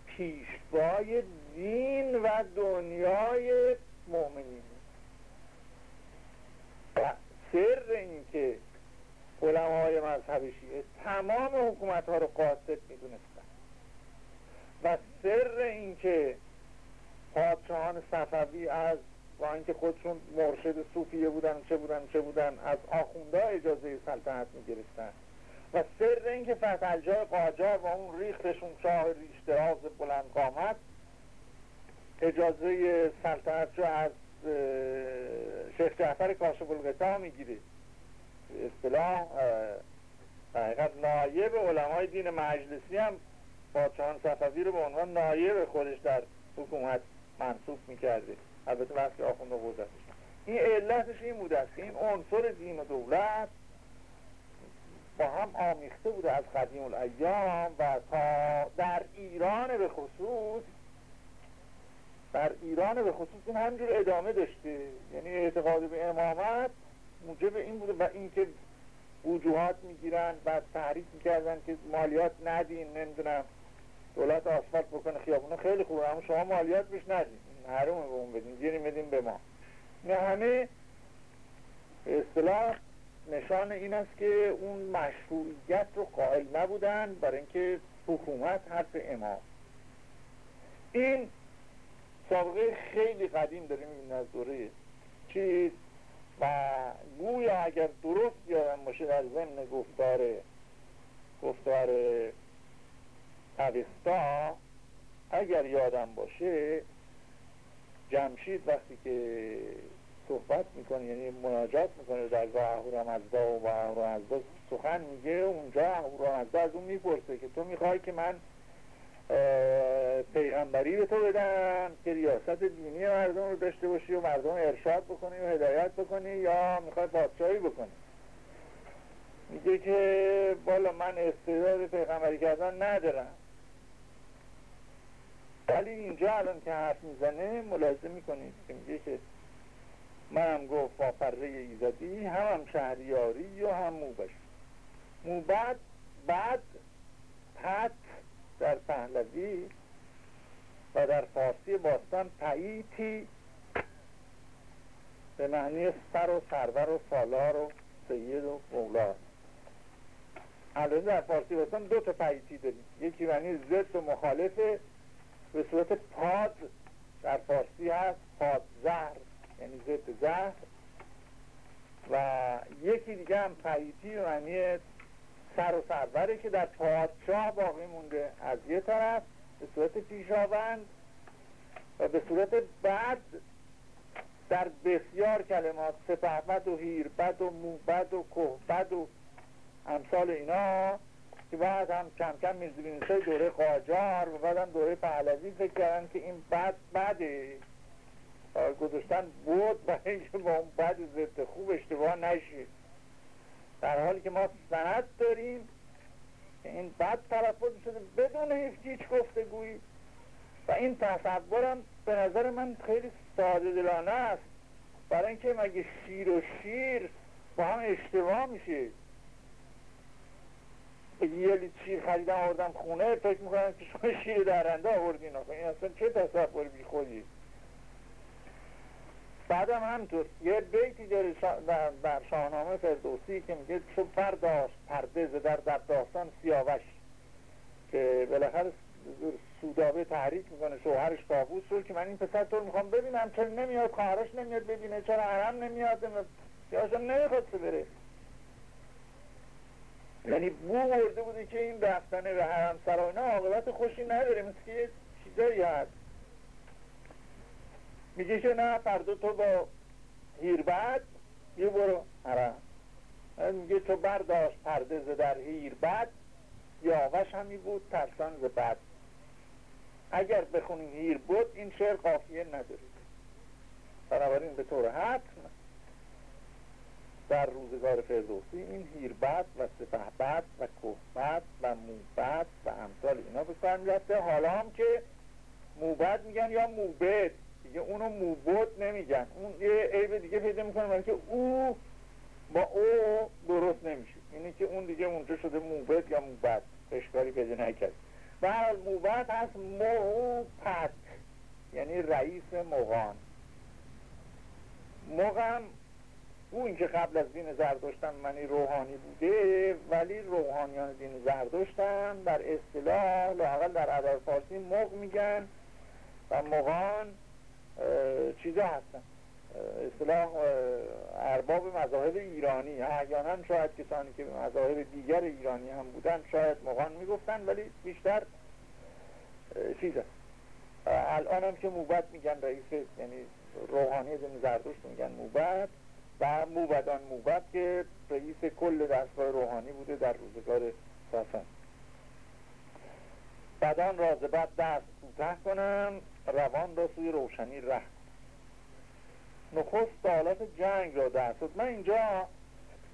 پیشوای دین و دنیای مؤمنین. و سر این که علمای مذهب شیعه تمام حکومت ها رو قاصد می‌دونستن و سر این که پادشاهان صفوی از با اینکه خودشون مرشد صوفیه بودن چه بودن چه بودن از آخونده اجازه سلطنت می‌گرفتن. و سر اینکه فتحجای قاجار و اون ریختشون شاه ریش دراز بلند قامت اجازه سلطنت رو از شیخ جعفر کاشف القطاع می‌گیره. اصطلاح حقیقت نایب علمای دین مجلسی هم پادشاهان صفوی رو به عنوان نایب خودش در حکومت منصوب می‌کرده. البته وقتی آخونده قدرتش این علتش این بوده است که این عنصر دین و دولت با هم آمیخته بوده از قدیم الایام و تا در ایران به خصوص در ایران به خصوص این همجور ادامه داشته. یعنی اعتقاد به امامت موجب این بوده و اینکه وجوهات می‌گیرن و تحریک می‌کردن که مالیات ندین نمی‌دونم. دولت آسفالت بکنه خیابونه خیلی خوبه. اما شما مالیات بهش ندین. حرومه به اون بدین. گیریم بدین به ما. نه همه اصطلاح نشان این است که اون مشروعیت رو قائل نبودن برای اینکه حکومت حرف امام. این سابقه خیلی قدیم داریم این از دوره چیز. و گویا اگر درست یادم باشه در ضمن گفتار گفتار اوستا اگر یادم باشه جمشید وقتی که صحبت می‌کنه یعنی مناجات می‌کنه در گاه اهورامزدا و اهورامزدا سخن میگه اونجا اهورامزدا از اون می‌پرسه که تو می‌خوای که من پیغمبری به تو بدم که ریاست دینی مردم رو داشته باشی و مردم ارشاد بکنی و هدایت بکنی یا می‌خوای پادشاهی بکنی. میگه که بالا من استعداد پیغمبری کردن ندارم. ولی اینجا الان که حرف می‌زنه ملاحظه می‌کنید که میگه که منم گفت با فره ایزدی هم هم شهریاری و هم موبش. موبد بعد پت در پهلوی و در فارسی باستان پاییتی به معنی سر و سرور و سالار و سید و مولا. الان در فارسی باستان دو تا پاییتی داریم. یکی معنی زد و مخالفه به صورت پاد در فارسی هست پاد زهر یعنی ضد زهر. و یکی دیگه هم پریتی معنی سر و سروره که در پادشاه باقی مونده. از یه طرف به صورت پیشاوند و به صورت بعد در بسیار کلمات سپهبد و هیربد و موبد و کهبد و امثال اینا که بعد هم کم کم میرزی دوره قاجار و بعد هم دوره پهلوی فکر کردن که این بد بده گذاشتن بود برای اینکه با اون بد ضد خوب اشتباه نشید در حالی که ما سند داریم که این بد تلفظ شده بدون هیچ گفتگویی. و این تصورم به نظر من خیلی ساده دلانه است. برای اینکه مگه شیر و شیر با هم اشتباه میشه؟ یه لیت شیر خریدم آوردم خونه فکر می‌کنم که شما شیر درنده آوردین. این اصلا چه تصور بی خودی؟ بعدم همطور یه بیتی داره در شاهنامه فردوسی که میگه چو پرداشت پرده در در داستان سیاوش که بالاخره سودابه تحریک می‌کنه شوهرش تابوس رو که من این پسر تو می‌خوام ببینم چرا نمیاد خواهرش نمیاد ببینه چرا حرم نمیاد یا نمی‌خواد بره. یعنی بو ورده بوده که این رفتن به حرم سراینا عاقبت خوشی نداره مثل که یه چیزایی هست. میگه که نه فردا تو با هیربد یه برو حرم. میگه تو برداشت پرده در هیربد یاوش همی بود ترسان ز بد. اگر بخونیم هیر بود این شعر قافیه نداره. بنابراین به طور حتم در روزگار فردوسی این هیربد و سپهبد و کهبد و موبد و امثال اینا به کار می‌رفته. حالا هم که موبد میگن یا موبد دیگه اونو موبد نمیگن. اون یه عیب دیگه پیدا می‌کنه که او با او درست نمیشه. اینی که اون دیگه اونجا شده موبد یا موبد. اشکالی پیدا نکرد. و موبد هست موپت یعنی رئیس مغان. مغم اون که قبل از دین زردشتم منی روحانی بوده ولی روحانیان دین زردشتم در اصطلاح لاقل در ادب فارسی مغ میگن و مغان چیزا هستن. اصطلاح ارباب مذاهب ایرانی. احیانا شاید کسانی که مذاهب دیگر ایرانی هم بودن شاید مغان می‌گفتن ولی بیشتر چیز هست. الان هم که موبت میگن رئیس یعنی روحانی دین زردشت میگن موبت. و موبدان موبد که رئیس کل دستگاه روحانی بوده در روزگار ساسان. بدان را بد دست کوته کنم روان را سوی روشنی ره نخست حالت جنگ را در من اینجا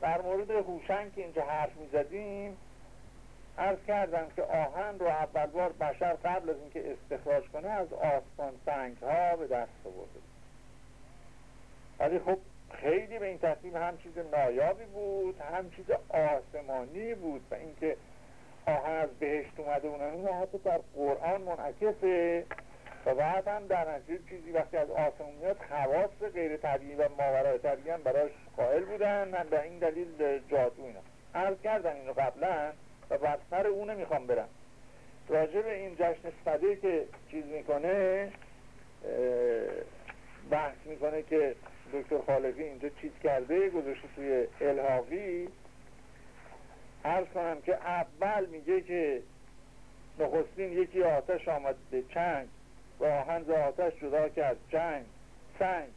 در مورد هوشنگ که اینجا حرف می‌زدیم ارز کردم که آهن رو اول بار بشر قبل از اینکه استخراج کنه از آسمان سنگ ها به دست آورده. ولی خب خیلی به این ترتیب هم چیز نایابی بود هم چیز آسمانی بود و اینکه آهن از بهشت اومده اونم حتی در قرآن منعکسه و بعد هم در نتیجه چیزی وقتی از آسمون میاد خواست غیر طبیعی و ماورای طبیعی هم براش قائل بودن من به این دلیل جادو اینا. عرض کردن اینو قبلا و بعد سر اونه می‌خوام برم. راجع به این جشن صده که چیز می‌کنه بحث می‌کنه که دکتر خالقی اینجا چیز کرده گذاشته توی الهاقی عرض کنم که اول میگه که نخستین یکی آتش آمد به چنگ و آهن آتش جدا کرد. چنگ سنگ.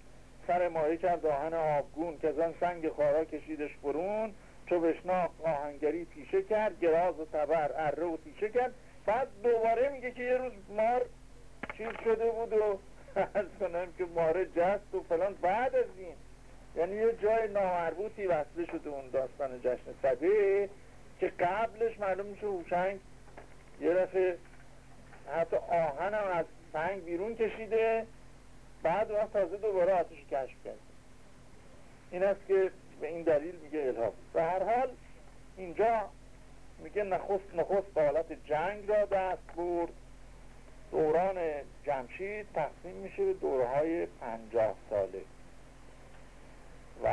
سر ماهی کرد آهن آبگون که زن سنگ خارا کشیدش برون. چو بشناق آهنگری پیشه کرد گراز و تبر اره و تیشه کرد. بعد دوباره میگه که یه روز مار چیز شده بود و از کنم که ماره جست و فلان بعد از این. یعنی یه جای نامربوطی وصله شده اون داستان جشن صده که قبلش معلوم میشه هوشنگ یه دفعه حتی آهن هم از سنگ بیرون کشیده بعد وقت تازه دوباره آتش کشف کرد. این است که به این دلیل میگه الهام. به هر حال اینجا میگه نخست نخست حالت جنگ را دست برد. دوران جمشید تقسیم میشه به دورهای پنجاه ساله. و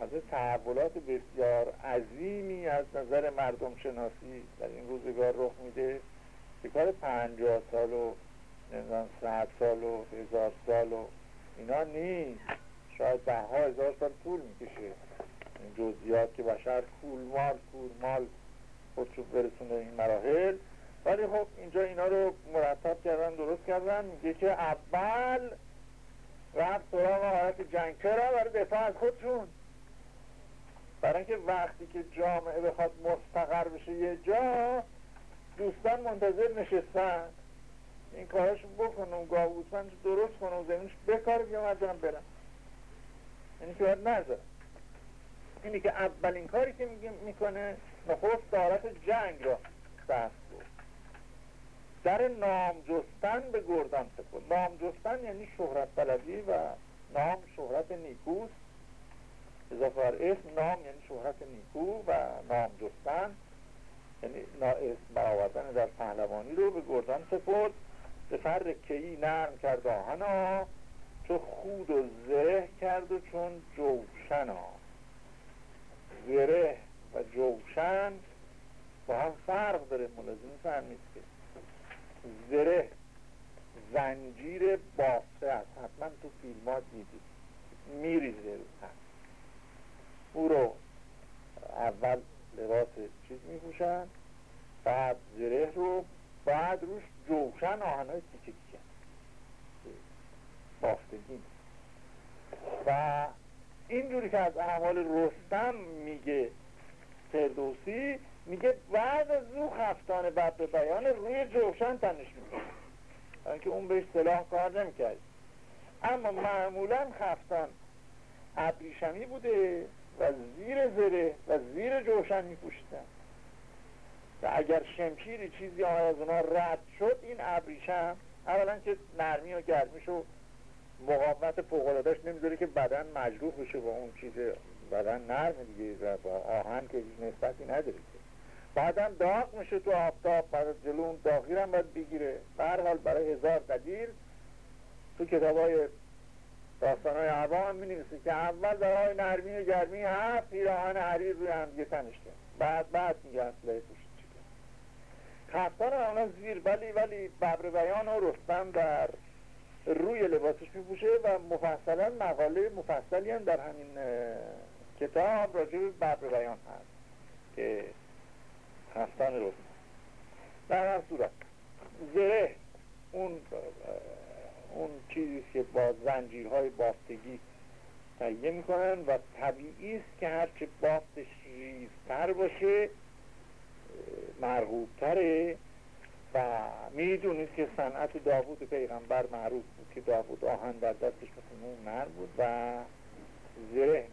از تحولات بسیار عظیمی از نظر مردم شناسی در این روزگار رخ میده که کار پنجاه سال و نمی‌دونم صد سال و هزار سال و اینا نیست. شاید ده ها هزار سال طول می‌کشه. این جزئیات که بشر کولمال کولمال خودشو برسونه این مراحل. ولی خب اینجا اینا رو مرتب کردن درست کردن. میگه که اول رفت سراغ حالت جنگ چرا برای دفاع از خودشون. برای اینکه وقتی که جامعه بخواد مستقر بشه یه جا دوستان منتظر نشستن. این کارش بکنه اون گاووسفند درست کنه و زمینش بکار بیام از برم. یعنی که باید نذار اینی که اولین کاری که می‌کنه نخست دارت جنگ بود در نام جستن به گردان سپرد. نام جستن یعنی شهرت بلدی و نام شهرت نیکوست. اضافه بر اسم نام یعنی شهرت نیکو و نام جستن یعنی اسم برآوردن در پهلوانی رو به گردان سپرد. به فر کهی نرم کرد آهنا چو خود و زره کرد و چون جوشنا زره و جوشن با هم فرق داره ملازم فهمید که زره. زنجیر بافته است. حتما تو فیلم ها دیدید میریزه رو او رو اول لباس چیز میپوشن بعد زره رو بعد روش جوشن آهنهای تیکه تیکه بافتگی. و اینجوری که از احوال رستم میگه فردوسی میگه بعد از او خفتان بد به بیان روی جوشن تنش می‌کنه. که اون بهش سلاح کار نمی‌کرد. اما معمولا خفتان ابریشمی بوده و زیر زره و زیر جوشن میپوشیدن. و اگر شمشیری چیزی از اونا رد شد این ابریشم اولا که نرمی و گرمیش و مقاومت فوقلادش نمی‌ذاره که بدن مجروح بشه با اون چیز بدن نرم دیگه و آهن که هیچ نسبتی نداره بعدم داغ میشه تو آفتاب برای جلون داغی هم باید بگیره. برحال برای هزار دلیل تو کتاب های داستان های عوام هم می که اول برای نرمی و گرمی هفت پیراهن حریر روی هم دیگه تنش بعد بعد میگه اصله پوشید کفتان اونا زیر ولی ولی ببر بیان و رستم در روی لباسش میپوشه و مفصلا مقاله مفصلی هم در همین کتاب راجع به ببر بیان هست که کفتان رستم در هر صورت زره اون اون چیزی که با زنجیرهای بافتگی تهیه می‌کنن و طبیعی است که هرچه بافتش ریزتر باشه مرغوبتره و می‌دونید که صنعت داوود پیغمبر معروف بود که داوود آهن در دستش مثل نر بود و زره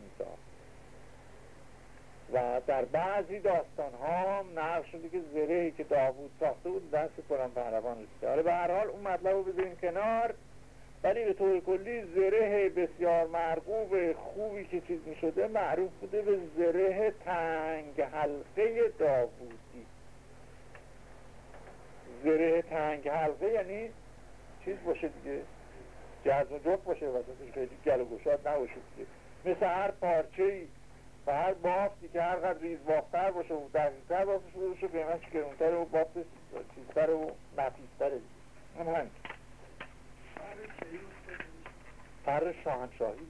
و در بعضی داستان ها نقل شده که زرهی که داوود ساخته بود دست پرم پهلوان رسیده. حالا به هر حال اون مطلب رو بذاریم کنار. ولی به طور کلی زره بسیار مرغوب خوبی که چیز می شده معروف بوده به زره تنگ حلقه داوودی. زره تنگ حلقه یعنی چیز باشه دیگه. جزم و جفت باشه وسطش خیلی گل و گشاد نباشه دیگه. مثل هر پارچه ای و هر بافتی که هر قدر ریز بافتر باشه و دقیقتر بافتش باشه قیمتش گرونتر و بافتش چیزتر و نفیستر دیگه. هم همین فر شاهنشاهی.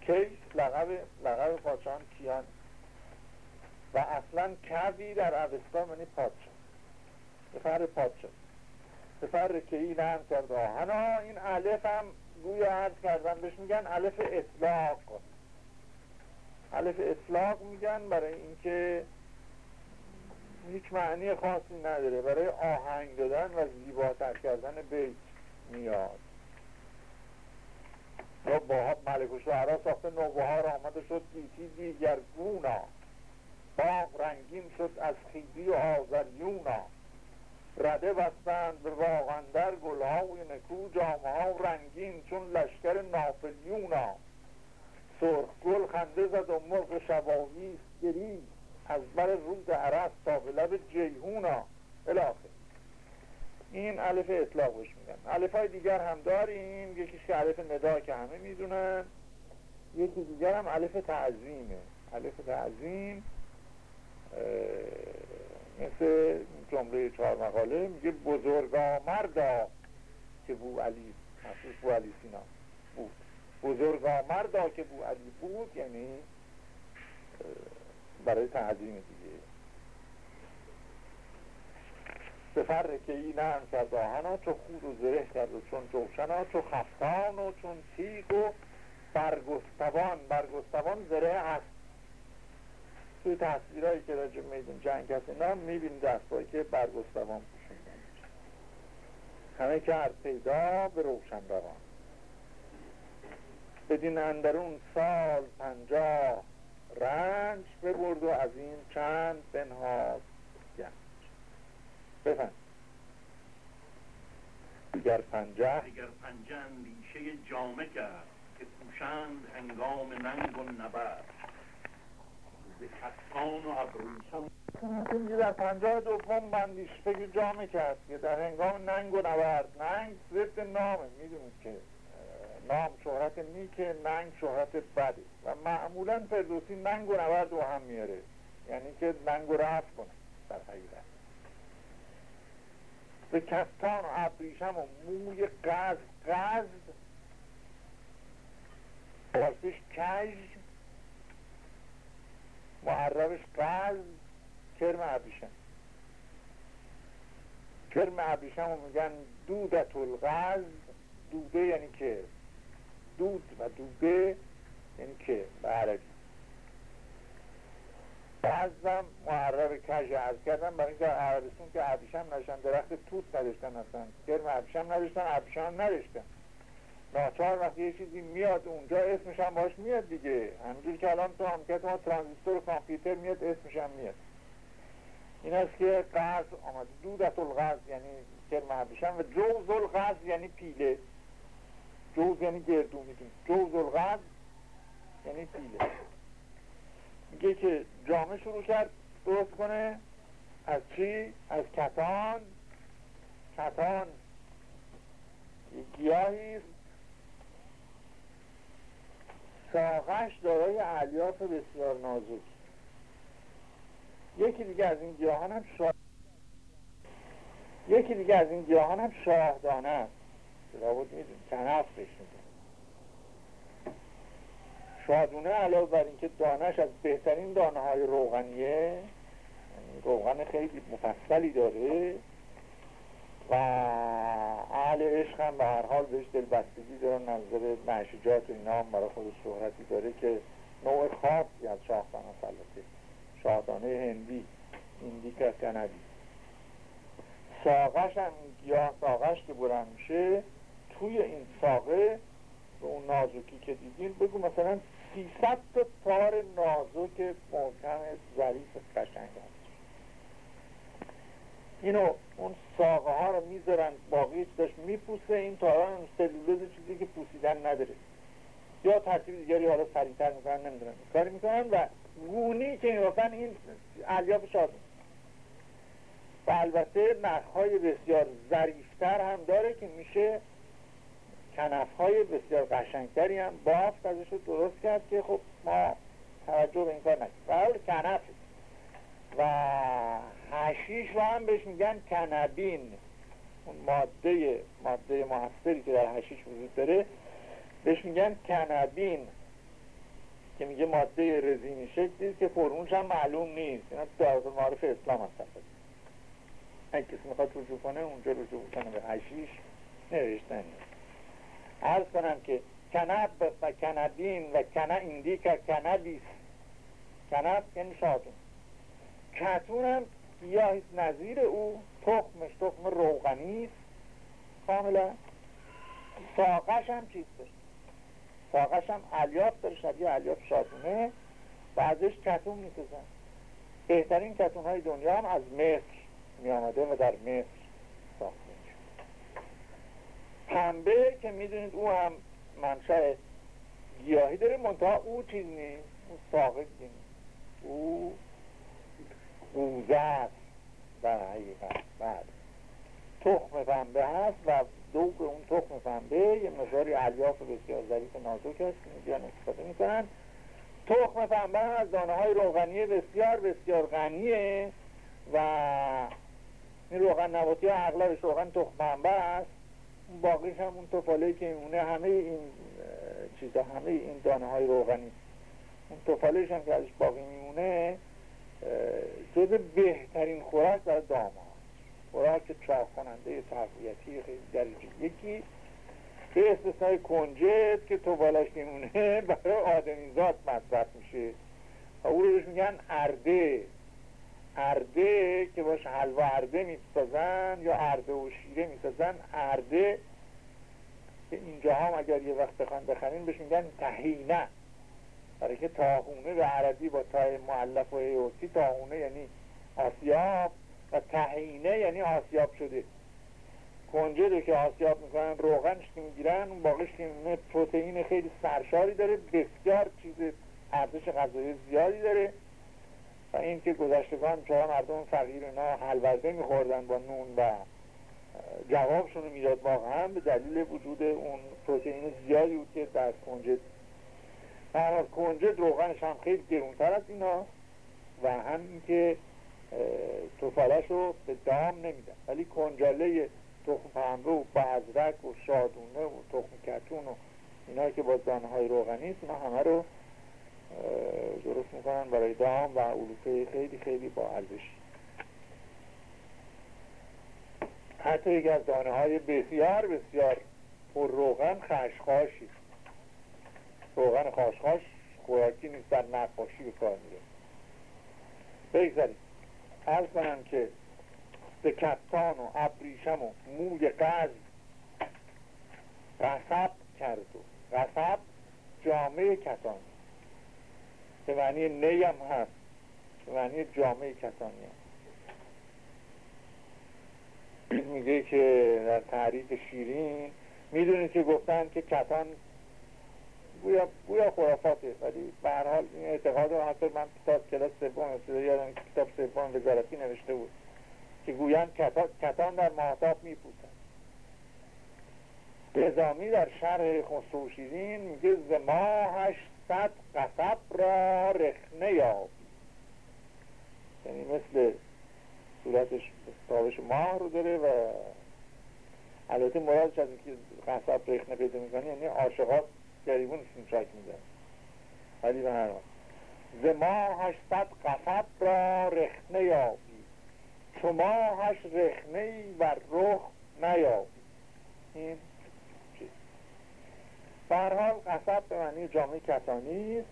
کیس لقب لقب پادشاهان کیان؟ و اصلا کبی در اوستا یعنی پادشاه. به فر پادشاه. به فر کی نرم کرد. آهن این علف هم گویا عرض کردن بهش میگن علف اطلاق. علف اطلاق میگن برای اینکه هیچ معنی خاصی نداره. برای آهنگ دادن و زیباتر کردن بیت میاد. یا با ملک و شعرا ساخته نوبهار آمده شد گیتی دیگر گونا. باغ رنگین شد از خیدی و آزریونا رده بستند به واغندر گلهای نکو جامعه رنگین چون لشکر ناپلیونا سرخ گل خنده زد و مرغ شباهی گری از بر روز عرص تا به لب جیهونا الاخر. این علف اطلاق بهش میگن. علف های دیگر هم داریم. یکیش که علف ندا که همه می‌دونن. یکی دیگر هم علف تعظیمه. علف تعظیم مثل جمله چهار مقاله میگه بزرگا مردا که بو علی مخصوص بو علی سینا. بود بزرگا مردا که بو علی بود یعنی برای تعظیم دیگه. به که این هم کرد آهنا چو خود و زره کرد و چون جوشنا چو خفتان و چون تیگ و برگستوان برگستوان زره هست. توی تصویرهایی که راجع میدون جنگ هست اینا می‌بینیم دستایی که برگستوان پوشیدن. همه کرد پیدا به روشن روان. بدین اندرون سال پنجاه. رنج ببرد و از این چند بنهاد گنج. بفهم. دیگر پنجه دیگر پنجه اندیشه جامه کرد که پوشند هنگام ننگ و نبرد. به کسان و ابرویشان این در پنجاه دوم بندیش فکر جامعه کرد که در هنگام ننگ و نبرد. ننگ ضد نامه می‌دونید که نام شهرت نیکه ننگ شهرت بده. و معمولا فردوسی ننگ و نبرد رو هم میاره. یعنی که ننگ و رفت کنه در حقیقت. به کستان و ابریشم و موی قزد قزد فارسیش کج معربش قزد کرم ابریشم. کرم ابریشم رو میگن دودت الغز دوده یعنی که دود و دوده یعنی که به عربی بعضم معرب کج عرض کردم برای اینکه عربستون که عبیشم نداشتن درخت توت نداشتن اصلا. کرم عبیشم نداشتن عبیشم هم نداشتن. ناچار وقتی یه چیزی میاد اونجا اسمش هم باش میاد دیگه. همینجور که الان تو همکت ما ترانزیستور و کامپیوتر میاد اسمش هم میاد. این است که قرض آمد. دودت الغرض یعنی کرم عبیشم و جوز الغرض یعنی پیله. جوز یعنی گردو میدون جوز الغرض یعنی پیله میگه که جامعه شروع کرد درست کنه. از چی؟ از کتان کتان گیاهی است. ساقش دارای علیاف بسیار نازک. یکی دیگه از این گیاهان هم شاه یکی دیگه از این گیاهان هم شاهدانه است. رابط میدون کنف بهش شادونه علاوه بر اینکه دانش از بهترین دانه های روغنیه یعنی روغن خیلی مفصلی داره و اهل عشق هم به هر حال بهش دلبستگی دارن نظر معشجات و اینا هم برای خود شهرتی داره که نوع خاصی از شاهدانه البته شاهدانه هندی که کندی. ساقش هم گیاه ساقش که برن میشه توی این ساقه به اون نازکی که دیدین بگو مثلا 300 تا تار نازک محکم ظریف قشنگ هست اینو اون ساقه ها رو می‌ذارن باقی داشت میپوسه این تارا اون سلولوز چیزی که پوسیدن نداره. یا ترتیب دیگری حالا سریعتر می‌کنن نمی‌دونم. کاری می‌کنن و گونی که این این الیاف شاد. و البته نخهای بسیار ظریفتر هم داره که میشه کنف های بسیار قشنگتری هم بافت ازش رو درست کرد که خب ما توجه به این کار نکنیم و حال کنف. و هشیش رو هم بهش میگن کنبین. اون ماده ماده محصری که در هشیش وجود داره بهش میگن کنبین. که میگه ماده رزینی شکلی که فرمونش هم معلوم نیست. اینا تو معارف اسلام هست. اگه کسی می‌خواد رجوع کنه اونجا رجوع کنه به هشیش. نوشتن عرض کنم که کنب و کنبین و کنه که کنبیس. کنب یعنی شادون کتون هم گیاهی نظیر او تخمش تخم روغنی است. کاملا. ساقش هم چیز داشت ساقش هم علیاف داره شبیه علیاف شادونه و ازش کتون می‌سازن. بهترین کتون های دنیا هم از مصر می و در مصر. پنبه که می‌دونید او هم منشأ گیاهی داره منتها او چیز نیست او ساقه نیست. او قوزه است. در حقیقت بعد تخم پنبه هست و دوق اون تخم پنبه یه مقداری الیاف بسیار ظریف نازک هست که میگن استفاده می‌کنن. تخم پنبه از دانه های روغنی بسیار بسیار غنیه و این روغن نباتی ها اغلبش روغن تخم پنبه است. باقیش هم اون توفاله که میمونه همه این چیزا همه این دانه های روغنی. اون توفالهش هم که ازش باقی میمونه جز بهترین خوراک برای دامه خوراک چاق کننده تقویتی خیلی درجه یکی به استثنای کنجد که توفالش میمونه برای آدمیزاد مصرف میشه. و او رو میگن ارده. ارده که باش حلوا ارده می‌سازن یا ارده و شیره می‌سازن ارده که اینجا هم اگر یه وقت بخوان بخرین بهش میگن تهینه برای که تاهونه به عربی با تای معلف و ایوتی تاهونه یعنی آسیاب و تهینه یعنی آسیاب شده. کنجد رو که آسیاب می‌کنن روغنش که می‌گیرن اون باقیش که پروتئین خیلی سرشاری داره بسیار چیز ارزش غذایی زیادی داره. و این که گذشتگان چرا مردم فقیر اینا حلوزه میخوردن با نون و جوابشون رو می‌داد. واقعا به دلیل وجود اون پروتئین زیادی بود که در کنجد هر کنجد روغنش هم خیلی گرونتر از اینا و هم اینکه توفالش رو به دام نمیدن. ولی کنجاله تخم پنبه و بزرک و شادونه و تخم کتون و اینا که با دانه های روغنی است اینا همه رو درست می‌کنن برای دام و علوفه خیلی خیلی با ارزش. حتی یکی از دانه های بسیار بسیار پر روغن خشخاشی. روغن خاشخاش خوراکی نیست در نقاشی به کار میره. بگذاریم عرض کنم که به کتان و ابریشم و موی قز کرد و قصب جامعه کتان به معنی نیم هست به معنی جامعه کتانی هست. میگه که در تعریف شیرین می‌دونید که گفتن که کتان گویا, گویا خرافاته ولی به هر حال این اعتقاد رو حتی من کتاب کلاس سوم یادم کتاب سوم وزارتی نوشته بود که گویان کتان در محتاب میپوسن نظامی در شرح خسرو شیرین میگه ز ماهش صد قصب را رخنه یابی یعنی مثل صورتش تابش ماه رو داره و البته مرادش از اینکه قصب رخنه پیدا می‌کنه یعنی عاشقات گریبون شک میدن. ولی به هر حال. ز ماهش صد قصب را رخنه یابی شما هش رخنه و رخ نیابی این برحال قصب به معنی جامعه کسانی است.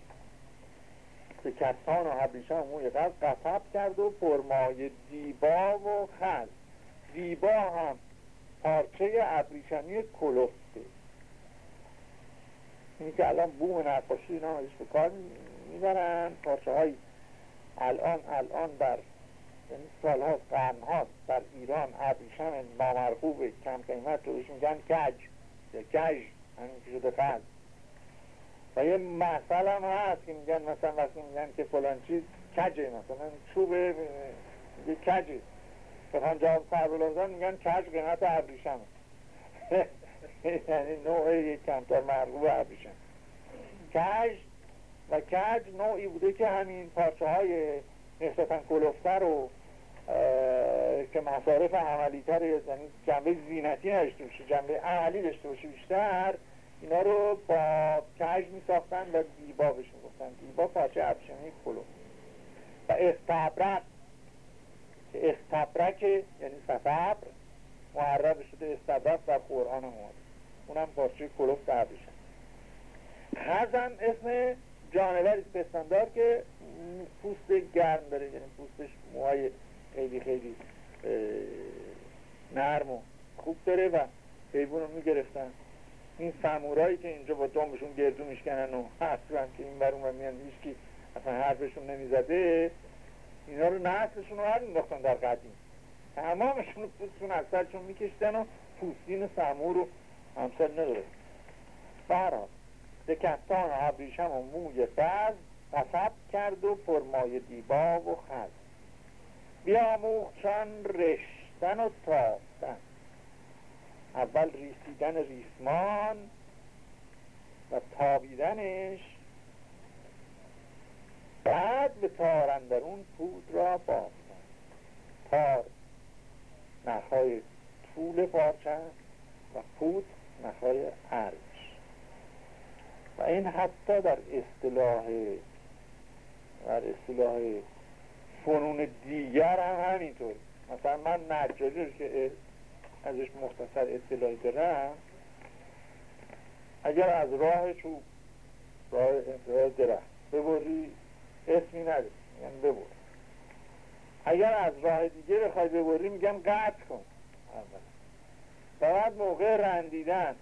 که کسان و حبیشان موی قصب قصب کرد و پرمای دیبا و خز دیبا هم پارچه ابریشمی کلفته. اینی که الان بوم نقاشی اینا ازش به کار می‌برن. پارچه های الان الان در یعنی سالها قرن در ایران ابریشم نامرغوب کم قیمت رو میگن کج. یا کج همین شده قلب و یه مثل هم هست که میگن مثلا وقتی میگن که فلان چیز کجه مثلا چوب یه کجه بخوان جواب سربلازان میگن کج قیمت ابریشم یعنی نوع یک کمتر مرغوب ابریشم. کج و کج نوعی بوده که همین پارچه های نسبتا کلوفتر و که مصارف عملی تر یعنی جنبه زینتی نداشته باشه جنبه عملی داشته باشه بیشتر اینا رو با کج می ساختن و دیبا بهش گفتن. دیبا پارچه ابشمی کلو و استبرک که استبرک یعنی سفبر معرب شده استبرک در قرآن اومده اونم پارچه کلوف ابریشم خزم اسم جانوری پستاندار که پوست گرم داره یعنی پوستش موهای خیلی خیلی نرم و خوب داره و حیوان رو می‌گرفتن. این سمورایی که اینجا با دمشون گردو میشکنن و اصلا که این برون و میان هیچکی اصلا حرفشون نمی‌زده اینا رو نسلشون رو هر انداختن در قدیم. تمامشون پوستشون از سرشون میکشتن و پوستین سمور رو همسر نداره. برحال دکستان و ابریشم و موی فز قصب کرد و پرمای دیبا و خز بیاموخشان رشتن و تافتن اول ریسیدن ریسمان و تابیدنش بعد به تارندرون پود را بافتن تار نخهای طول پارچه و پود نخهای عرض و این حتی در اصطلاح در اصطلاح فنون دیگر هم همینطور. مثلا من نجاری که ازش مختصر اطلاعی دارم اگر از راه چوب راه انتهای درخت ببری اسمی نداره یعنی ببر اگر از راه دیگه بخوای ببری میگم قطع کن. بعد موقع رندیدن.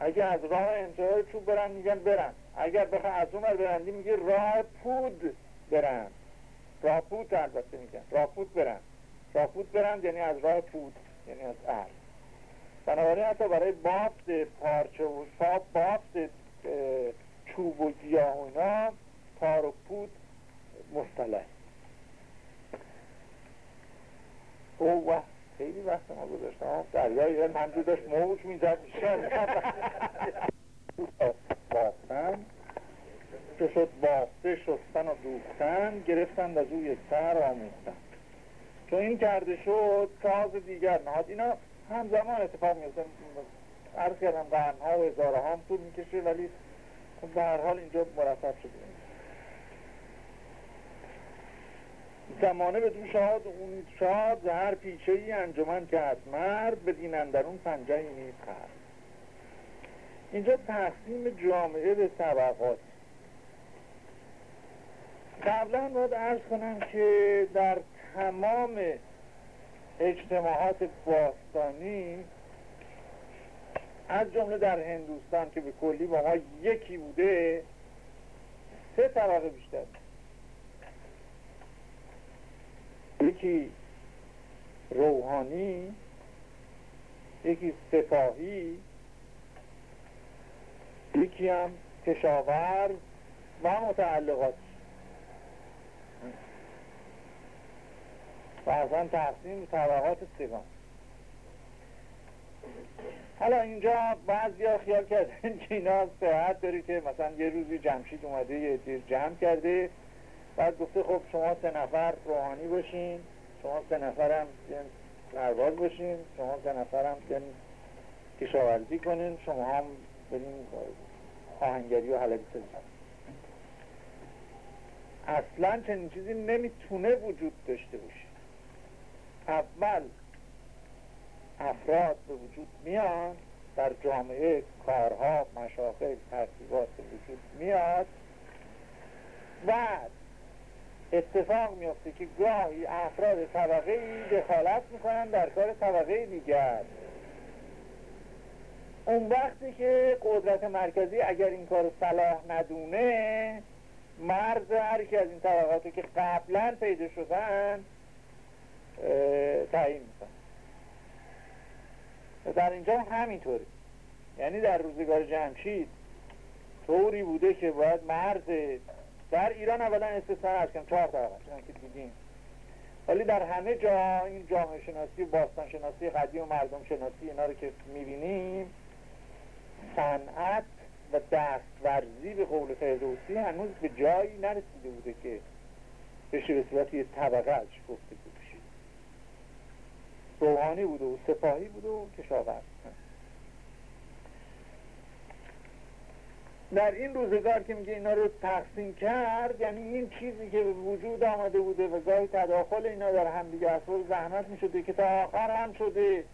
اگر از راه انتهای چوب برن میگن برن. اگر بخوای از اون برندی میگه راه پود برن. راپوت البته میگن. راپوت برن. راپوت برن یعنی از راه پود. یعنی از عرض بنابراین حتی برای بافت پارچه و شاب بافت چوب و گیاه و اینا تار و پود مصطلح او خیلی وقت ما گذاشتم دریای ایران همجور داشت موج می‌زد. بافتن که شد؟ بافته شستن و دوختن گرفتن از او یک سر آموختن. چون این کرده شد ساز دیگر نهاد. اینا همزمان اتفاق میفته عرض کردم قرنها و هزاره هم طول می‌کشه ولی به هر حال اینجا مرتب شده. زمانه به دو شاد اون شاد زهر پیچه ای انجمن کرد. مرد به دین اندرون پنجه نیز خرد. اینجا تقسیم جامعه به طبقات. قبلا باید ارز کنم که در تمام اجتماعات باستانی از جمله در هندوستان که به کلی با ما یکی بوده سه طبقه بیشتر. یکی روحانی یکی سپاهی یکی هم کشاورز و متعلقات و اصلا تقسیم طبقات سگان حالا اینجا بعضی ها خیال کردن که اینا صحت داری که مثلا یه روزی جمشید اومده یه دیر جمع کرده. بعد گفته خب شما سه نفر روحانی باشین شما سه نفرم سرباز باشین شما سه نفرم کشاورزی کنین شما هم برین آهنگری و حلبی اصلا چنین چیزی نمی‌تونه وجود داشته باشه. اول افراد به وجود میان در جامعه کارها مشاغل ترتیبات به وجود میاد بعد اتفاق میفته که گاهی افراد طبقه ای دخالت می‌کنن در کار طبقه دیگر. اون وقتی که قدرت مرکزی اگر این کار صلاح ندونه مرز هر از این طبقاتی که قبلا پیدا شدن تعیین می‌کنن در اینجا همینطوری یعنی در روزگار جمشید طوری بوده که باید مرز در ایران اولا استثنا هست کم چهار طبقه که دیدیم. ولی در همه جا این جامعه شناسی باستان شناسی قدیم و مردم شناسی اینا رو که می‌بینیم صنعت و دستورزی به قول فردوسی هنوز به جایی نرسیده بوده که بشه به صورت یه طبقه ازش گفته روحانی بوده و سپاهی بوده و کشاورز. در این روزگار که میگه اینا رو تقسیم کرد یعنی این چیزی که وجود آمده بوده و گاهی تداخل اینا در هم دیگه اصلا زحمت می‌شده که تا آخر هم شده.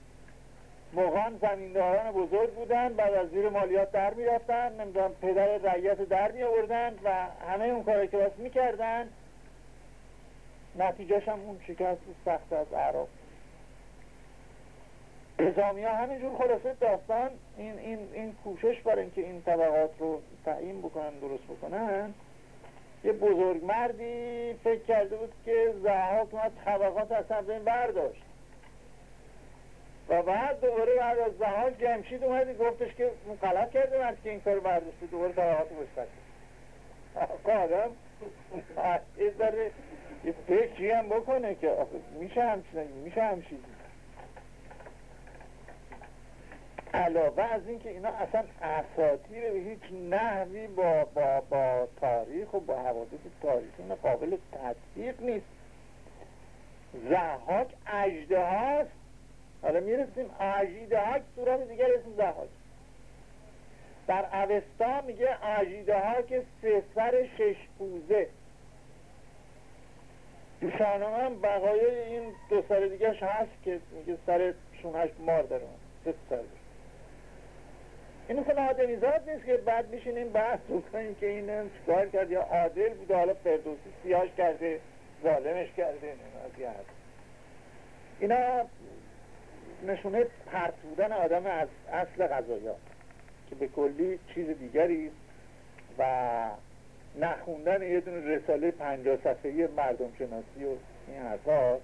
موقعان زمینداران بزرگ بودن بعد از زیر مالیات در می‌رفتن نمی‌دونم پدر رعیت در می آوردن و همه اون کاری که باست می‌کردن نتیجهش هم اون شکست سخت از عراق نظامی ها همینجور خلاصه داستان این, این, این کوشش برای اینکه این طبقات رو تعیین بکنن درست بکنن یه بزرگ مردی فکر کرده بود که زهاک اومد طبقات اصلا بین برداشت. و بعد دوباره بعد از زهاک جمشید اومد گفتش که غلط کرده مرد که این کار برداشت دوباره طبقات رو آدم یه فکری هم بکنه که میشه همچین میشه همچین. علاوه از اینکه اینا اصلا اساطیر به هیچ نحوی با, با, با تاریخ و با حوادث تاریخی قابل تطبیق نیست. زحاک اجده هاست. حالا می‌رسیم اجیده ها صورت دیگر اسم زحاک. در اوستا میگه اجیده ها که سه سر شش پوزه شاهنامه هم بقایای این دو سر دیگه هست که میگه سر شونهش مار داره. سه سر این مثل آدمیزاد نیست. که بعد میشینیم بحث بکنیم که این چکار کرد. یا عادل بوده حالا فردوسی سیاش کرده ظالمش کرده. اینا نشونه پرت بودن آدم از اصل غذایا که به کلی چیز دیگری و نخوندن یه دونه رساله پنجاه صفحه‌ای مردم شناسی و این حرفا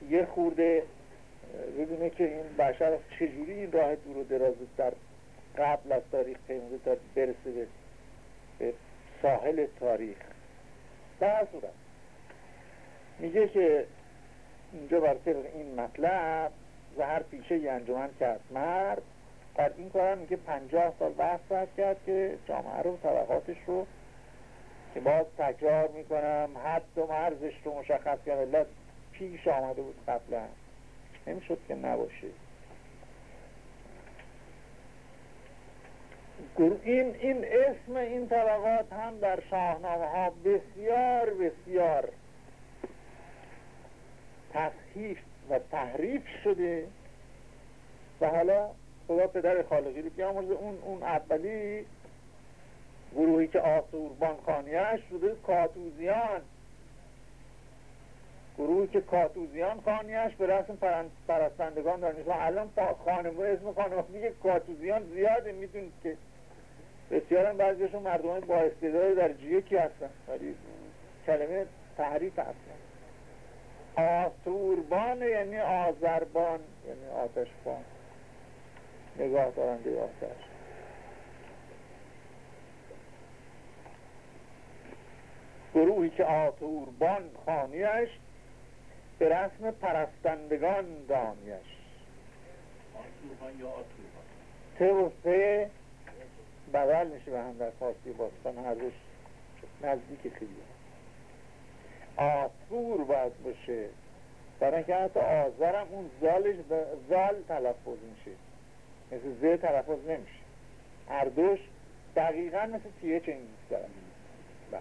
که یه خورده ببینه که این بشر چجوری این راه دور و دراز در قبل از تاریخ پیموده تا برسه به ساحل تاریخ. در صورت. میگه که اینجا بر طبق این مطلب زهر پیشه ی انجمن کرد مرد. در این کارم میگه پنجاه سال بحث کرد که جامعه رو طبقاتش رو که باز تکرار می‌کنم حد و مرزش رو مشخص کرد. علت پیش آمده بود قبلا. نمی‌شد که نباشه. این این اسم این طبقات هم در شاهنامه ها بسیار بسیار تصحیف و تحریف شده و حالا خدا پدر خالقی رو بیامرزه. اون اون اولی گروهی که آسوربان خانیش شده کاتوزیان. گروهی که کاتوزیان خانیش به رسم پرستندگان دارن. الان خانم اسم خانم میگه کاتوزیان زیاده می‌دونید که بسیار هم بعضیشون مردم های با در جیکی هستن. ولی کلمه تحریف هستن. آسوربان یعنی آزربان یعنی آتشبان. نگاه دارنده آتش. گروهی که آتوربان خانیش به رسم پرستندگان دانیش. آتوربان یا آتوربان؟ بغل میشه به هم در فارسی باستان هر روش نزدیک خیلی. آسور باید باشه. برای اینکه حتی آذرم اون زالش زال تلفظ میشه. مثل زه تلفظ نمیشه. هر دوش دقیقا مثل تیه چه انگلیس دارم. بله.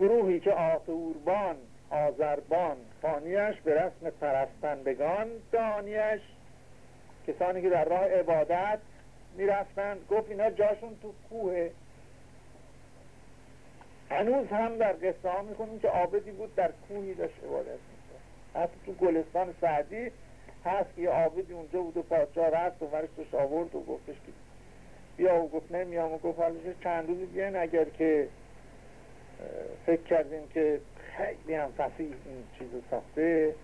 گروهی که آسوربان آذربان فانیش به رسم پرستندگان دانیش کسانی که در راه عبادت می‌رفتن گفت اینا جاشون تو کوه. هنوز هم در قصه ها می‌کنیم که آبدی بود در کوهی داشت عبادت می‌کرد. حتی تو گلستان سعدی هست یه آبدی اونجا بود و پادشاه رفت و توش آورد و گفتش که بیا و گفت نمیام و گفت حالش چند روزی بیاین اگر که فکر کردیم که خیلی هم فصیح این چیز ساخته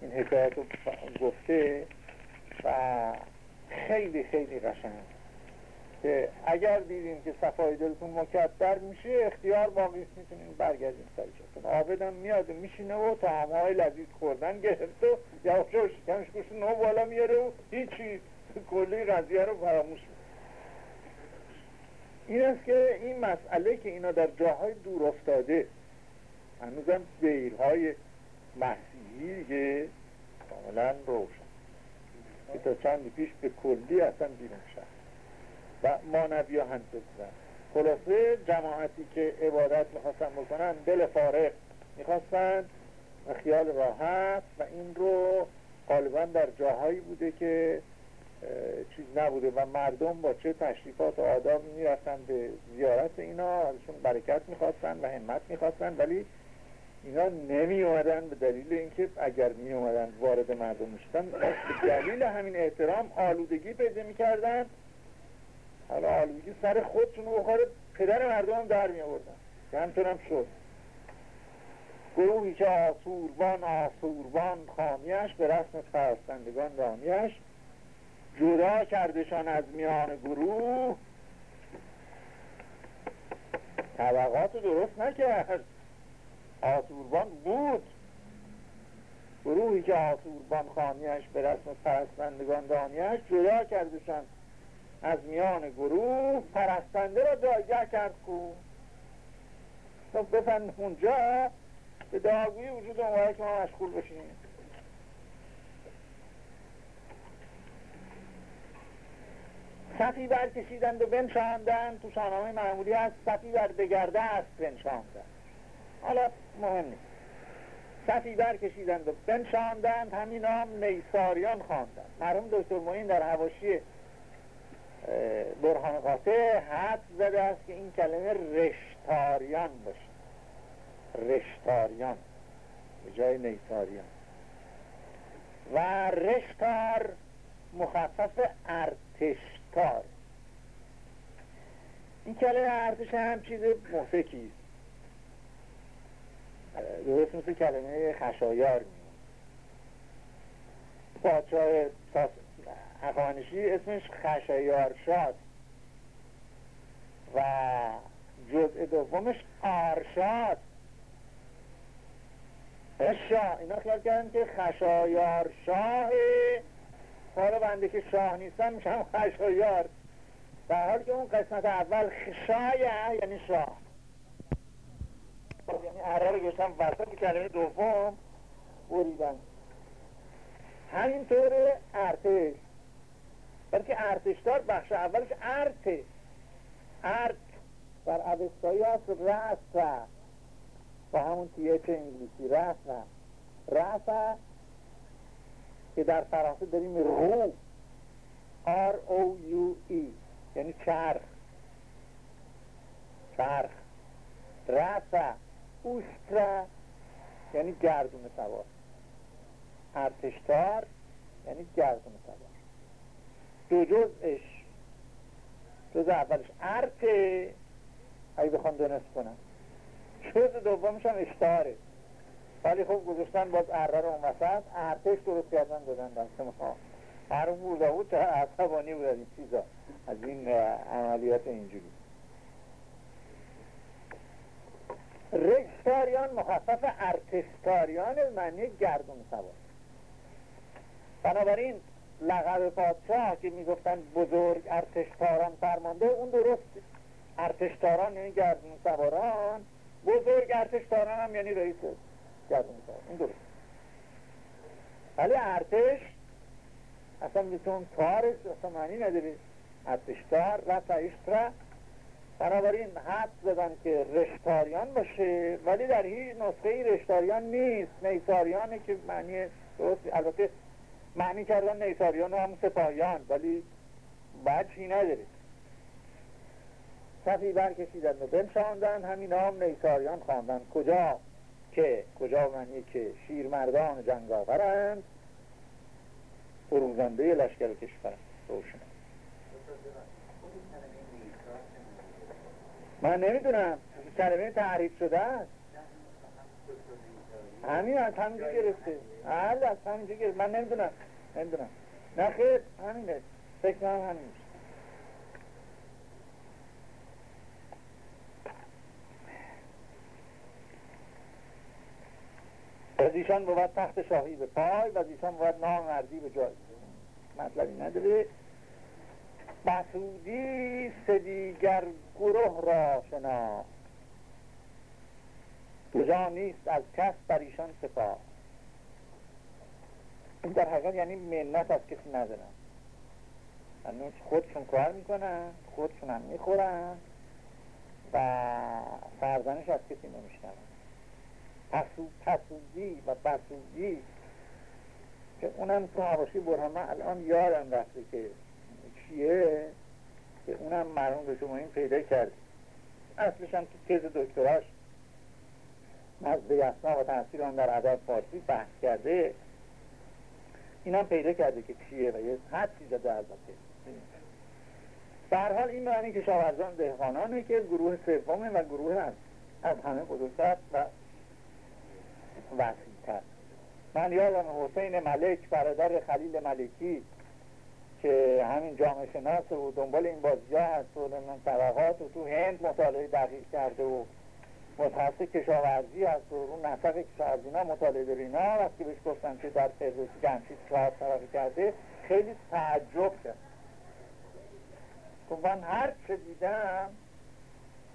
این حکایت رو گفته و خیلی خیلی قشنگ. که اگر دیدیم که صفای دلتون مکدر میشه اختیار باقی می‌تونیم برگردیم سرشتون آبدم میاد و میشینه و های لذیذ خوردن گرفت و یا شکمش کشت نو بالا میاره و هیچی کلی قضیه رو فراموش این است که این مسئله که اینا در جاهای دور افتاده هنوزم دیرهای مسیحی که کاملا روشن. که تا چند پیش به کلی اصلا بیرون شد و مانوی ها هم خلاصه جماعتی که عبادت می‌خواستن بکنن دل فارغ می‌خواستن و خیال راحت و این رو غالبا در جاهایی بوده که چیز نبوده و مردم با چه تشریفات و آداب می‌رفتن به زیارت اینا ازشون برکت می‌خواستن و همت می‌خواستن ولی اینا نمی اومدن به دلیل اینکه اگر می اومدن وارد مردم می‌شدن به دلیل همین احترام آلودگی پیدا می‌کردن. حالا آلودگی سر خودشون بخوره پدر مردم در می آوردن که هم شد. گروهی که آسوربان آسوربان خامیش به رسم پرستندگان رامیش جدا کردشان از میان گروه. طبقات درست نکرد. آسوربان بود. گروهی که آسوربان خانیش به رسم پرستندگان دانیش جدا کردشان از میان گروه پرستنده را جایگه کرد کو. خب بفند اونجا به داغوی وجود اون که ما مشغول بشیم. صفی برکشیدند و بنشاندند. تو شاهنامه معمولی هست صفی بر دگرده است بنشاندند. حالا مهم نیست. صفی برکشیدند و بنشاندند همین هم نیساریان خواندند. مرحوم دکتر معین در حواشی برهان قاطع حد زده است که این کلمه رشتاریان باشه. رشتاریان. به جای نیساریان و رشتار مخفف ارتشتار. این کلمه ارتش هم چیز موسیقی درست مثل کلمه خشایار پادشاه هخامنشی اسمش خشایارشاست و جزء دومش آرشاد شاه اینا خیال کردن که خشایار شاه حالا بنده که شاه نیستم میشم خشایار. در حال که اون قسمت اول خشایه یعنی شاه. یعنی اره رو گشتم وسط کلمه دوم. بریدن همینطور ارتش. بلکه ارتشدار بخش اولش ارته ارت بر اوستایی هست رأس با همون تیه انگلیسی رأس رأس که در فرانسه داریم رو. R O U E یعنی چرخ. چرخ. رأس اوسترا یعنی گردون سوار ارتشتار یعنی گردون سوار دو جزش جز اولش ارته اگه بخوام دونست کنم. جز دومش هم اشتاره ولی خب گذاشتن باز اره رو اون وسط ارتش درست کردن دادن دست ما. هر بوده بود عصبانی بود از این چیزا. از این عملیات اینجوری. رجستاریان مخفف ارتستاریان معنی گردون سوار. بنابراین لقب پادشاه که می‌گفتن بزرگ ارتشتاران فرمانده اون درست. ارتشتاران یعنی گردون سواران. بزرگ ارتشتاران هم یعنی رئیس گردون سواران. این درست. ولی ارتش اصلا میتون تارش اصلا معنی نداره. ارتشتار رفت اشترا بنابراین حد زدن که رشتاریان باشه ولی در هیچ نسخه رشتاریان نیست. نیساریانه که معنی درست البته معنی کردن نیساریان و هم سپاهیان ولی بچی نداره صفی برکشیدن و بنشاندن همین هم نیساریان خواندن. کجا؟ که؟ کجا معنی که؟ شیرمردان جنگاورند. فروزنده لشکر کشور روشن. من نمی‌دونم. کلمه تعریف شده است. همین از همینجا گرفته. حال از همینجا گرفته. من نمی‌دونم نمی‌دونم. نه خیر همینه. فکر هم همین از ایشان بود تخت شاهی به پای و از ایشان بود نامردی به جای. مطلبی نداره. مسعودی سدیگر گروه را شنا کجا نیست از کس بر ایشان سپاه. این در حقیقت یعنی منت از کسی ندارن. یعنی خودشون کار می‌کنن خودشون هم می‌خورن و فرزنش از کسی نمیشنن پسودی و بسودی که اونم تو حواشی برهمه الان یادم رفته که چیه که اونم مرحوم به شما این پیدا کرد. اصلش هم تو تز دکتراش نزد یسنا و تحصیل هم در ادب فارسی بحث کرده. اینم پیدا کرده که چیه و یه حدی زده البته در حال این معنی که شاورزان دهقانانه که گروه سومه و گروه از, از همه بزرگتر و وسیعتر. من یادم حسین ملک برادر خلیل ملکی که همین جامعه شناس و دنبال این بازی هست و طبقات و تو هند مطالعه دقیق کرده و متخصص کشاورزی هست و اون نسق کشاورزی ها مطالعه داره وقتی بهش گفتن که در فردوسی جمشید چهار طبقه کرده خیلی تعجب کرد. گفت من هر چه دیدم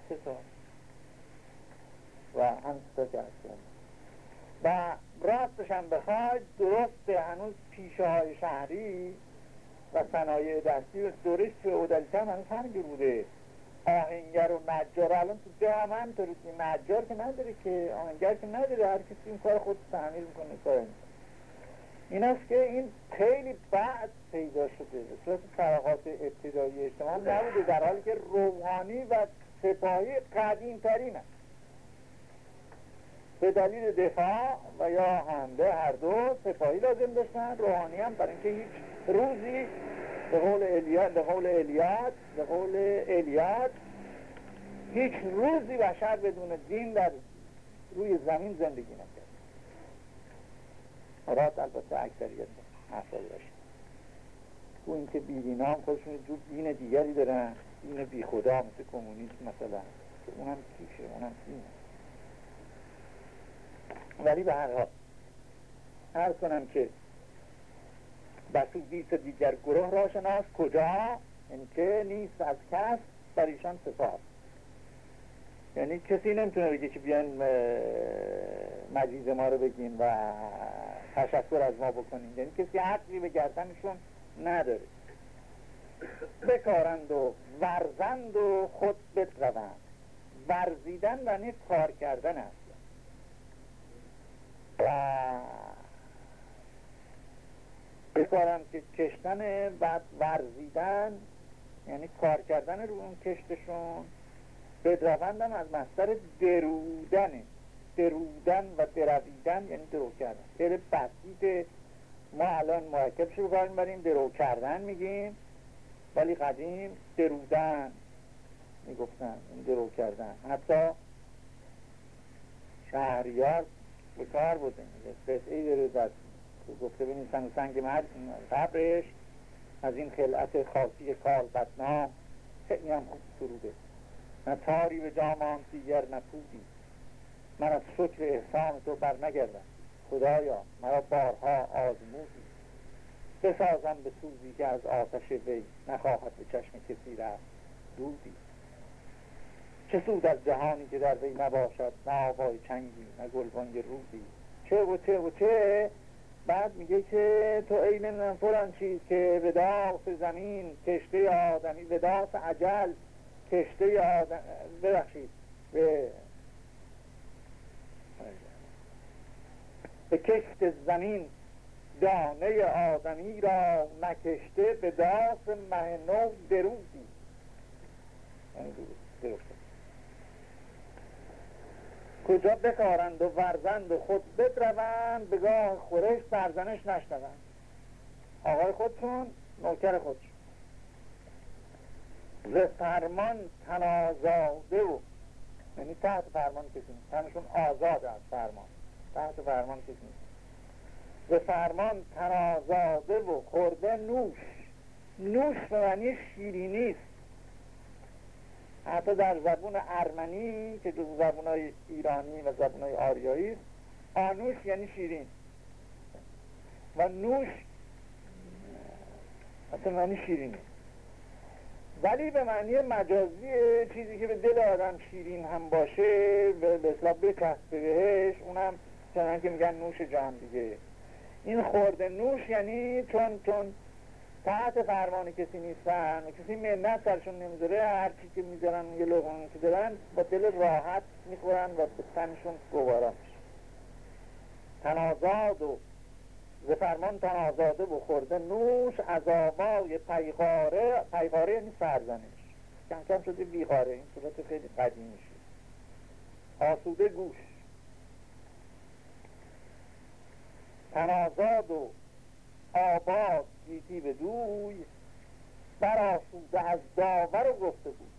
سه و هم سه کردم و راستش هم بخواید درسته هنوز پیشه های شهری و صنایع دستی و دورش توی اودالیته هم هنوز همینجور بوده. آهنگر و نجار الان تو جا هم همینطوری نجار که نداره که آهنگر که نداره هر کسی این کار خود تعمیر می‌کنه کار این است که این خیلی بعد پیدا شده به صورت طبقات ابتدایی اجتماع نبوده در حالی که روحانی و سپاهی قدیم ترین است. به دلیل دفاع و یا حمله هر دو سپاهی لازم داشتن روحانی هم برای اینکه هیچ روزی به قول الیاد به قول الیاد به قول الیاد. هیچ روزی بشر بدون دین در روی زمین زندگی نکرد. مراد البته اکثریت حرفا داشت. تو این که بیدینا هم خودشون جو دین دیگری دارن دین بی خدا مثل کمونیسم مثلا. که اونم کیشه اونم دینه. ولی به هر حال هر کنم که بسوزیت دیگر گروه را شناس کجا که نیست از کس بر ایشان سپاس. یعنی کسی نمی‌تونه بگه که بیان مجیز ما رو بگین و تشکر از ما بکنین. یعنی کسی حقی به گردنشون نداره. بکارند و ورزند و خود بتروند ورزیدن و کار کردن است. و بکارم که کشتن و ورزیدن یعنی کار کردن رو اون کشتشون بدروندم از مصدر درودنه درودن و درویدن یعنی درو کردن. خیلی بسیط. ما الان مرکبش رو کار می‌بریم درو کردن میگیم. ولی قدیم درودن می‌گفتن این درو کردن. حتی شهریار به کار بوده. قطعی داره در گفته بینید سنگ سنگ مرد قبرش از این خلعت خاصی کار بدنام. خیلی هم خوب سروده نه تاری به جامان دیگر نپودی من از شکر احسان تو بر نگردم خدایا مرا بارها آزمودی. بسازم به سوزی که از آتش وی نخواهد به چشم کسی رفت دودی. چه سود از جهانی که در وی نباشد نه آبای چنگی نه گلبانگ رودی چه و چه و چه بعد میگه که تو ای نمی‌دونم فلان چیز که به داس زمین کشته آدمی به داس عجل کشته آدم ببخشید به به کشت زمین دانه آدمی را نکشته به داس مهنو یعنی کجا بکارند و ورزند خود بدروند به خورش سرزنش نشنوند. آقای خودشون نوکر خودشون ز فرمان تنازاده و یعنی تحت فرمان کسی نیست. تنشون آزاد از فرمان. تحت فرمان کسی نیست. ز فرمان تنازاده و خورده نوش. نوش به معنی شیرینی است. حتی در زبون ارمنی که جز زبون ایرانی و زبون های آریایی آنوش یعنی شیرین. و نوش حتی معنی شیرینی ولی به معنی مجازی چیزی که به دل آدم شیرین هم باشه به اصلاح بچسبه بهش اونم چنان که میگن نوش جان دیگه. این خورده نوش یعنی چون چون تحت فرمان کسی نیستن کسی منت سرشون نمی‌ذاره هر چی که می‌ذارن یه لغمانی که دارن با دل راحت می‌خورن و به تنشون گوارا میشه. تنازاد و ز فرمان تنازاده و خورده نوش از آبای پیغاره پیغاره یعنی سرزنش. کم کم شده بیغاره این صورت خیلی قدیمی شد آسوده گوش. تنازاد و آباد. گیتی به دوی براسوده از داور گفته بود.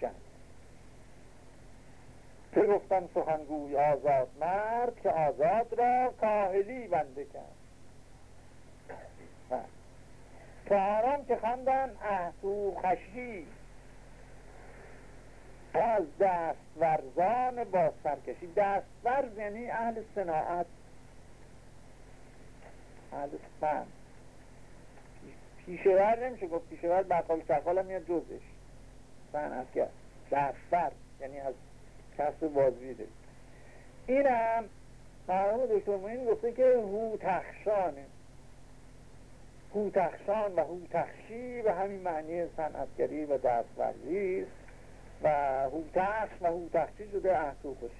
جنگ. که گفتن سخنگوی آزاد مرد که آزاد را کاهلی بنده کرد. چهارم که خواندن احسو خشی. از دستورزان با سرکشی. دستورز یعنی اهل صناعت. اهل فن. پیشور نمیشه گفت پیشور بقال سرخال هم میاد جزش. صنعتگر دستور یعنی از کسب بازوی دارید اینم مرحوم دکتر موین گفته که هوتخشانه هوتخشان و هوتخشی به همین معنی صنعتگری و دستورزی و هوتخش و هوتخشی شده احسو خوشی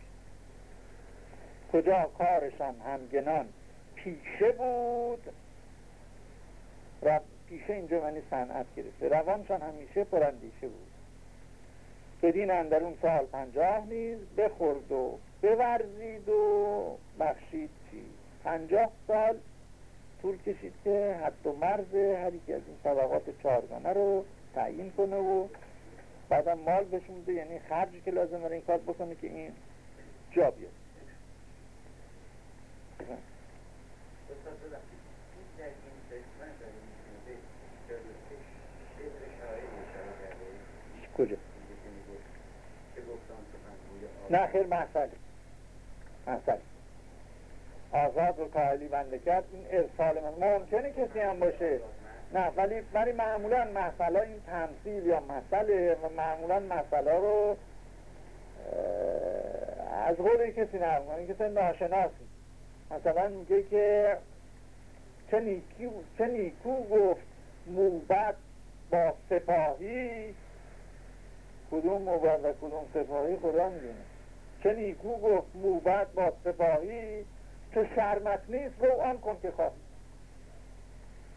کجا کارشان همگنان پیشه بود؟ و پیشه اینجا معنی صنعت گرفته. روانشان همیشه پراندیشه بود. بدین اندرون سال پنجاه نیز بخورد و بورزید و بخشید چی پنجاه سال طول کشید که حد و مرز هر یکی از این طبقات چهارگانه رو تعیین کنه و بعدم مال بده یعنی خرجی که لازم داره این کار بکنه که این جا بیاد در این کجا؟ نه خیر محصل. محصل. آزاد رو کاهلی بنده کرد. این ارسال من ممکنه کسی هم باشه. نه ولی ولی معمولا مسئله این تمثیل یا مسئله و معمولا مسئله رو از قول کسی نرم کنه کسی ناشناسی مثلا میگه که چه نیکو, چه نیکو گفت. موبت با سپاهی کدوم موبت و کدوم سپاهی خدا می‌دونه چه نیکو گفت موبت با سپاهی تو شرمت نیست رو آن کن که خواهی.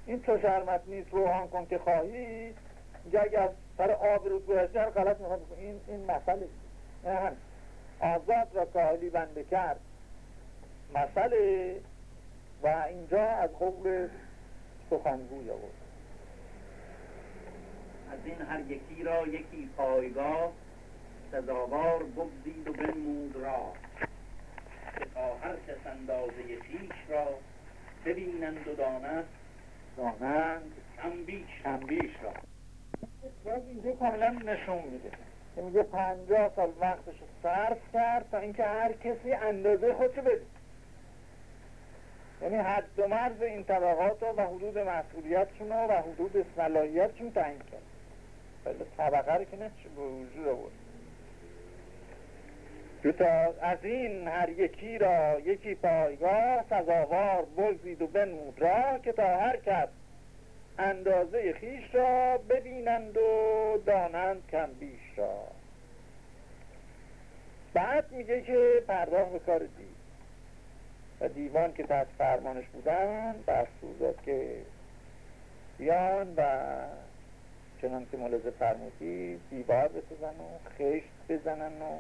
این تو شرمت نیست رو آن کن که خواهی اگر سر آب رو گذاشتی هر غلط می‌خواد این این مسئله. نه آزاد را کاهلی بنده کرد. مسئله و اینجا از قبل سخنگوی آورد. از این هر یکی را یکی پایگاه سزاوار بگزید و بنمود را که تا هر کس اندازه خیش را ببینند و دانند دانند کم بیش کم بیش را. باز اینجا کاملا نشون میده. که میگه پنجاه سال وقتش رو صرف کرد تا اینکه هر کسی اندازه خودشو بده. یعنی حد و مرز این طبقات و حدود مسئولیتشون و حدود صلاحیتشون تعیین کرد. ولی طبقه رو که نشه به وجود آورد. تا از این هر یکی را یکی پایگاه سزاوار بگزید و بنمود را که تا هر کس اندازه خیش را ببینند و دانند کم بیش را. بعد میگه که پرداخت به کار دید و دیوان که تحت فرمانش بودن داد که بیان و چنان که ملاحظه فرمودی دیوار بسازن و خشت بزنن و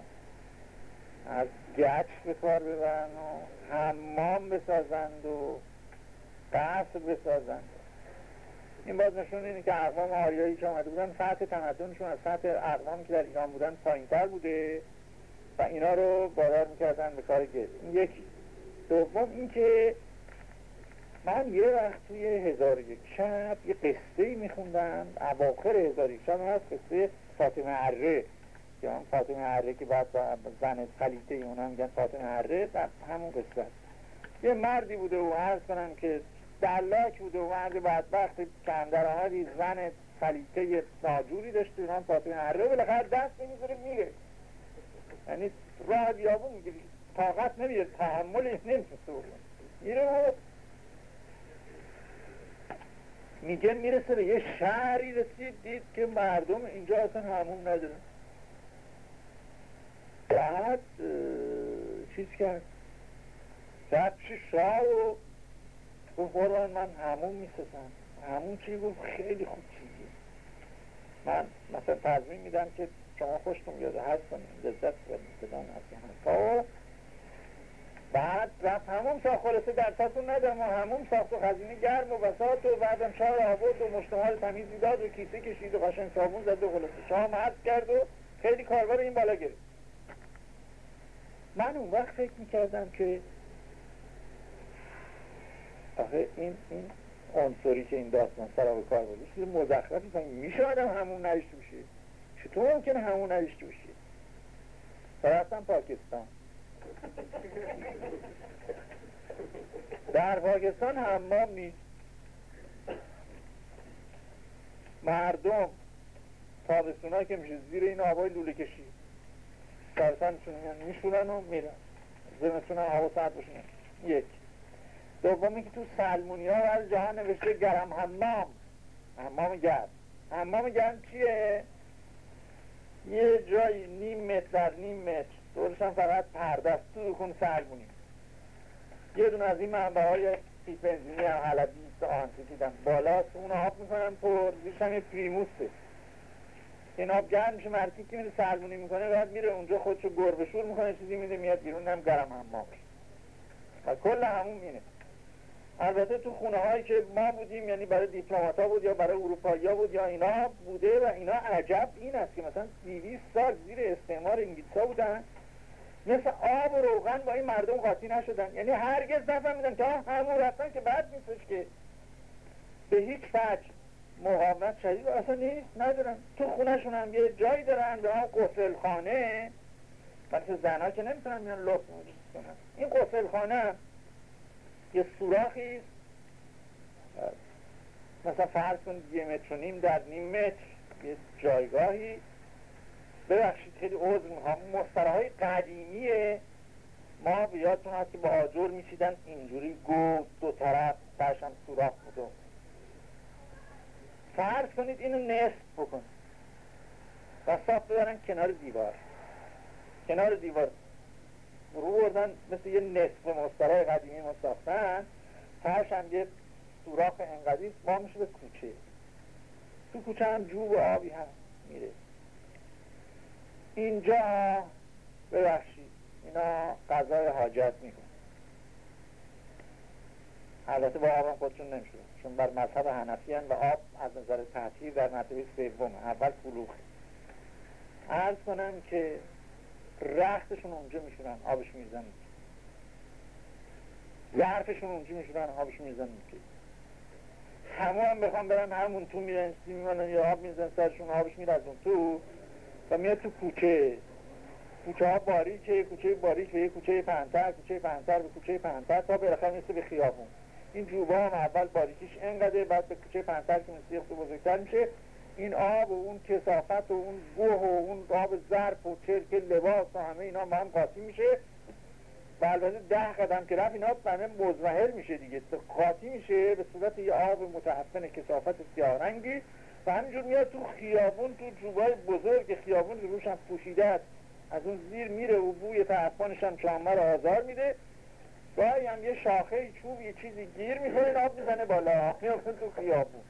از گچ به کار ببرن و حمام بسازند و قصر بسازند. این باز نشون اینه که اقوام آریایی که آمده بودن سطح تمدنشون از سطح اقوامی که در ایران بودن پایینتر بوده و اینا رو بادار می‌کردن به کار گل این یکی. دوم اینکه من یه وقت توی هزار یک شب یه قصه ای میخوندم. اواخر هزار یک شب هست قصه فاطمه عره. که هم فاطمه عره که بعد زن خلیطه اونا میگن فاطمه عره در همون قصه یه مردی بوده و عرض کنم که دلاک بوده و مرد بدبخت کندر آمدی زن خلیطه ناجوری داشته اونم فاطمه عره بالاخره دست می‌ذاره میره. یعنی راه بیابون می‌گیری. طاقت نمیده تحمل نمیشه. میره و میگه می‌رسه به یه شهری رسید دید که مردم اینجا اصلا همون ندارن. بعد چیز کرد؟ شب شاه و گفت من همون می‌سازم. همون چی؟ گفت خیلی خوب چیزی. من مثلا تضمین میدم که شما خوشتون بیاده هست کنیم لذت کنیم از بعد رفت همون ساخت خلاصه درستون ندارم و همون ساخت و خزینه گرم و بساط و بعدم شاه آورد و مشتمال تمیزی داد و کیسه کشید و قشنگ صابون زد و خلاصه شاه حد کرد و خیلی کاربر این بالا گرفت. من اون وقت فکر می‌کردم که آخه این این عنصری که این داستان سرا کار بود چیز مزخرفی میشه آدم همون نریشته بشه چطور ممکنه همون نریشته بشه رفتم پاکستان. در پاکستان حمام نیست. مردم تابستون که میشه زیر این آبای لوله کشی. تابستانشون میشونن و میرن. زمستون هم هوا سرد بشونن یک. دومی که تو سلمونی ها از جهان نوشته گرم حمام. حمام گرم. حمام گرم چیه؟ یه جایی نیم متر نیم متر. دورش هم فقط پرده است تو خون سلمونی یه دونه از این منبع های پیپ بنزینی هم حلبی آهنسی دیدم بالاست اون آب می‌کنن پر زیرش هم یه پریموسه این آب گرم میشه مرکی که میره سلمونی می‌کنه بعد میره اونجا خودشو گربه شور می‌کنه چیزی میده میاد بیرون هم گرم حمام و کل همون مینه البته تو خونه هایی که ما بودیم یعنی برای دیپلمات بود یا برای اروپایی ها بود یا اینا بوده و اینا عجب این است که مثلا 200 سال زیر استعمار انگلیس ها بودن. مثل آب و روغن با این مردم قاطی نشدن. یعنی هرگز نفهمیدن که همون رفتن که بعد نیستش که. به هیچ وجه. مقاومت شدید. اصلا نیست ندارن. تو خونهشون هم یه جایی دارن به هم قفل خانه مثل زنها که نمی‌تونن میان لطف کنن. این قفل خانه یه سوراخی مثلا فرض کنید یه متر و نیم در نیم متر. یه جایگاهی. ببخشید خیلی عضو می‌خوام. مستراهای قدیمیه ما بیادتون هست که با آجر میشیدن اینجوری گو دو طرف درشم سوراخ بود فرض کنید اینو نصف بکن و صاف ببرن کنار دیوار. کنار دیوار. رو بردن مثل یه نصف مسترهای قدیمی ما ساختن. یه سوراخ انقدی ما میشه به کوچه. تو کوچه هم جو و آبی هم میره. اینجا ببخشید. اینا غذای حاجت میکن البته با آب خودشون نمیشه چون بر مذهب حنفی و آب از نظر تحصیل در مرتبه سوم. اول فلوخ عرض کنم که رختشون اونجا میشونن آبش می‌زنن ظرفشون اونجا میشونن آبش می‌زنن همه هم بخوام برن همون تو میرن میمانن یا آب میزن سرشون آبش اون تو و میاد تو کوچه. کوچه ها باریکه کوچه باریک به یه کوچه پنتر کوچه پنتر به کوچه پنتر تا بالاخره می‌رسه به خیابون. این جوبا هم اول باریکیش انقدر بعد به کوچه پنتر که مثل بزرگتر میشه. این آب و اون کسافت و اون گوه و اون آب ظرف و چرک لباس و همه اینا با هم قاطی میشه. و البته ده قدم که رفت اینا همه مزمحل میشه دیگه. قاطی میشه به صورت یه آب متعفن کسافت سیاه رنگی. و همینجور میاد تو خیابون تو جوبای بزرگ خیابون که روش هم پوشیده است. از اون زیر میره و بوی تعفنش هم شامه رو آزار میده. گاهی هم یه شاخه چوب یه چیزی گیر می‌کنه آب می‌زنه بالا. میافته تو خیابون.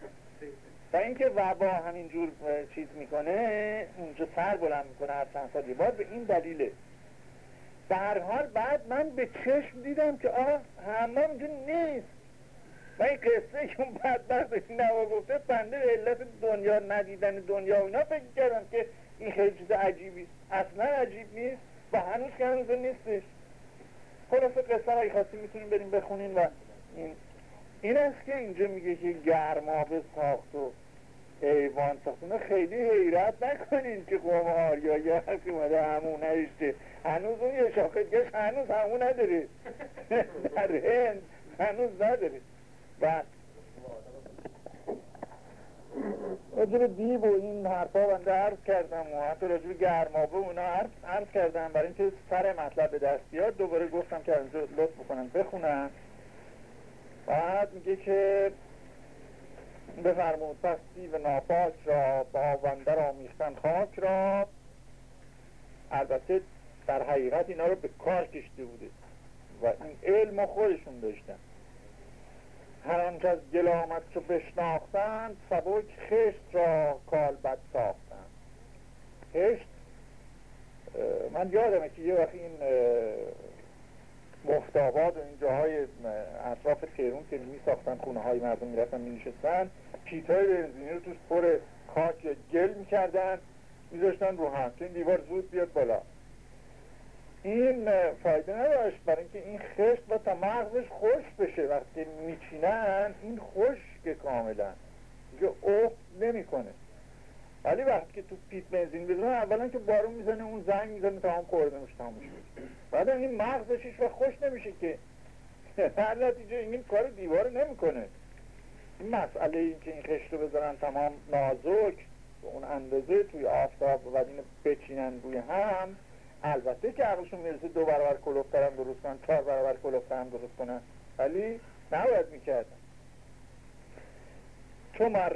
و اینکه وبا همینجور چیز می‌کنه اونجا سر بلند می‌کنه هر چند سالی باید به این دلیله. در حال بعد من به چشم دیدم که آه همه اینجا نیست. و این قصه که اون بدبخت این نوا گفته بنده به علت دنیا ندیدن دنیا و اینا فکر کردم که این خیلی چیز عجیبی اصلا عجیب نیست و هنوز که هنوز نیستش. خلاصه قصه را خواستی می‌تونیم بریم بخونین و این این است که اینجا میگه که گرمابه ساخت و ایوان ساخت. اینا خیلی حیرت نکنین که قوم آریا یه هستی اومده همون نریشته هنوز اون یه شاخه هنوز همون نداره. در هند هنوز نداره. بعد راجب دیو و این حرفا بنده عرض کردم و حتی راجب گرمابه اونا عرض, عرض کردم برای اینکه سر مطلب به دست بیاد. دوباره گفتم که از لطف بکنن بخونن. بعد میگه که بفرمود پس دیو ناپاک را با آونده را میختن خاک را. البته در حقیقت اینا رو به کار کشته بوده و این علم خودشون داشتن. هر آنچه از گل آمد که بشناختند سبک خشت را کالبد ساختند. خشت من یادمه که یه وقت این مفتاباد و این جاهای اطراف تهرون که می ساختن خونه های مردم می رفتن می نشستن کیت های بنزینی رو توش پر خاک یا گل می کردن می رو هم. که این دیوار زود بیاد بالا. این فایده نداشت. برای اینکه این خشت با تا مغزش خوش بشه. وقتی میچینن این خشک کاملا. دیگه افت نمی‌کنه. ولی وقتی که تو پیت بنزین بزنن اولا که بارون می‌زنه اون زنگ می‌زنه تا هم خورده میشه تمام بعد این مغزش و خوش نمیشه که. هر نتیجه این کار دیوار نمی‌کنه. این مسئله این که این خشت رو بذارن تمام نازک به اون اندازه توی آفتاب و بعد اینو بچینن روی هم. البته که عقلشون می‌رسه دو برابر کلوفتر هم درست کنن چهار برابر کلوفتر هم درست کنن. ولی نباید می‌کردن چو مر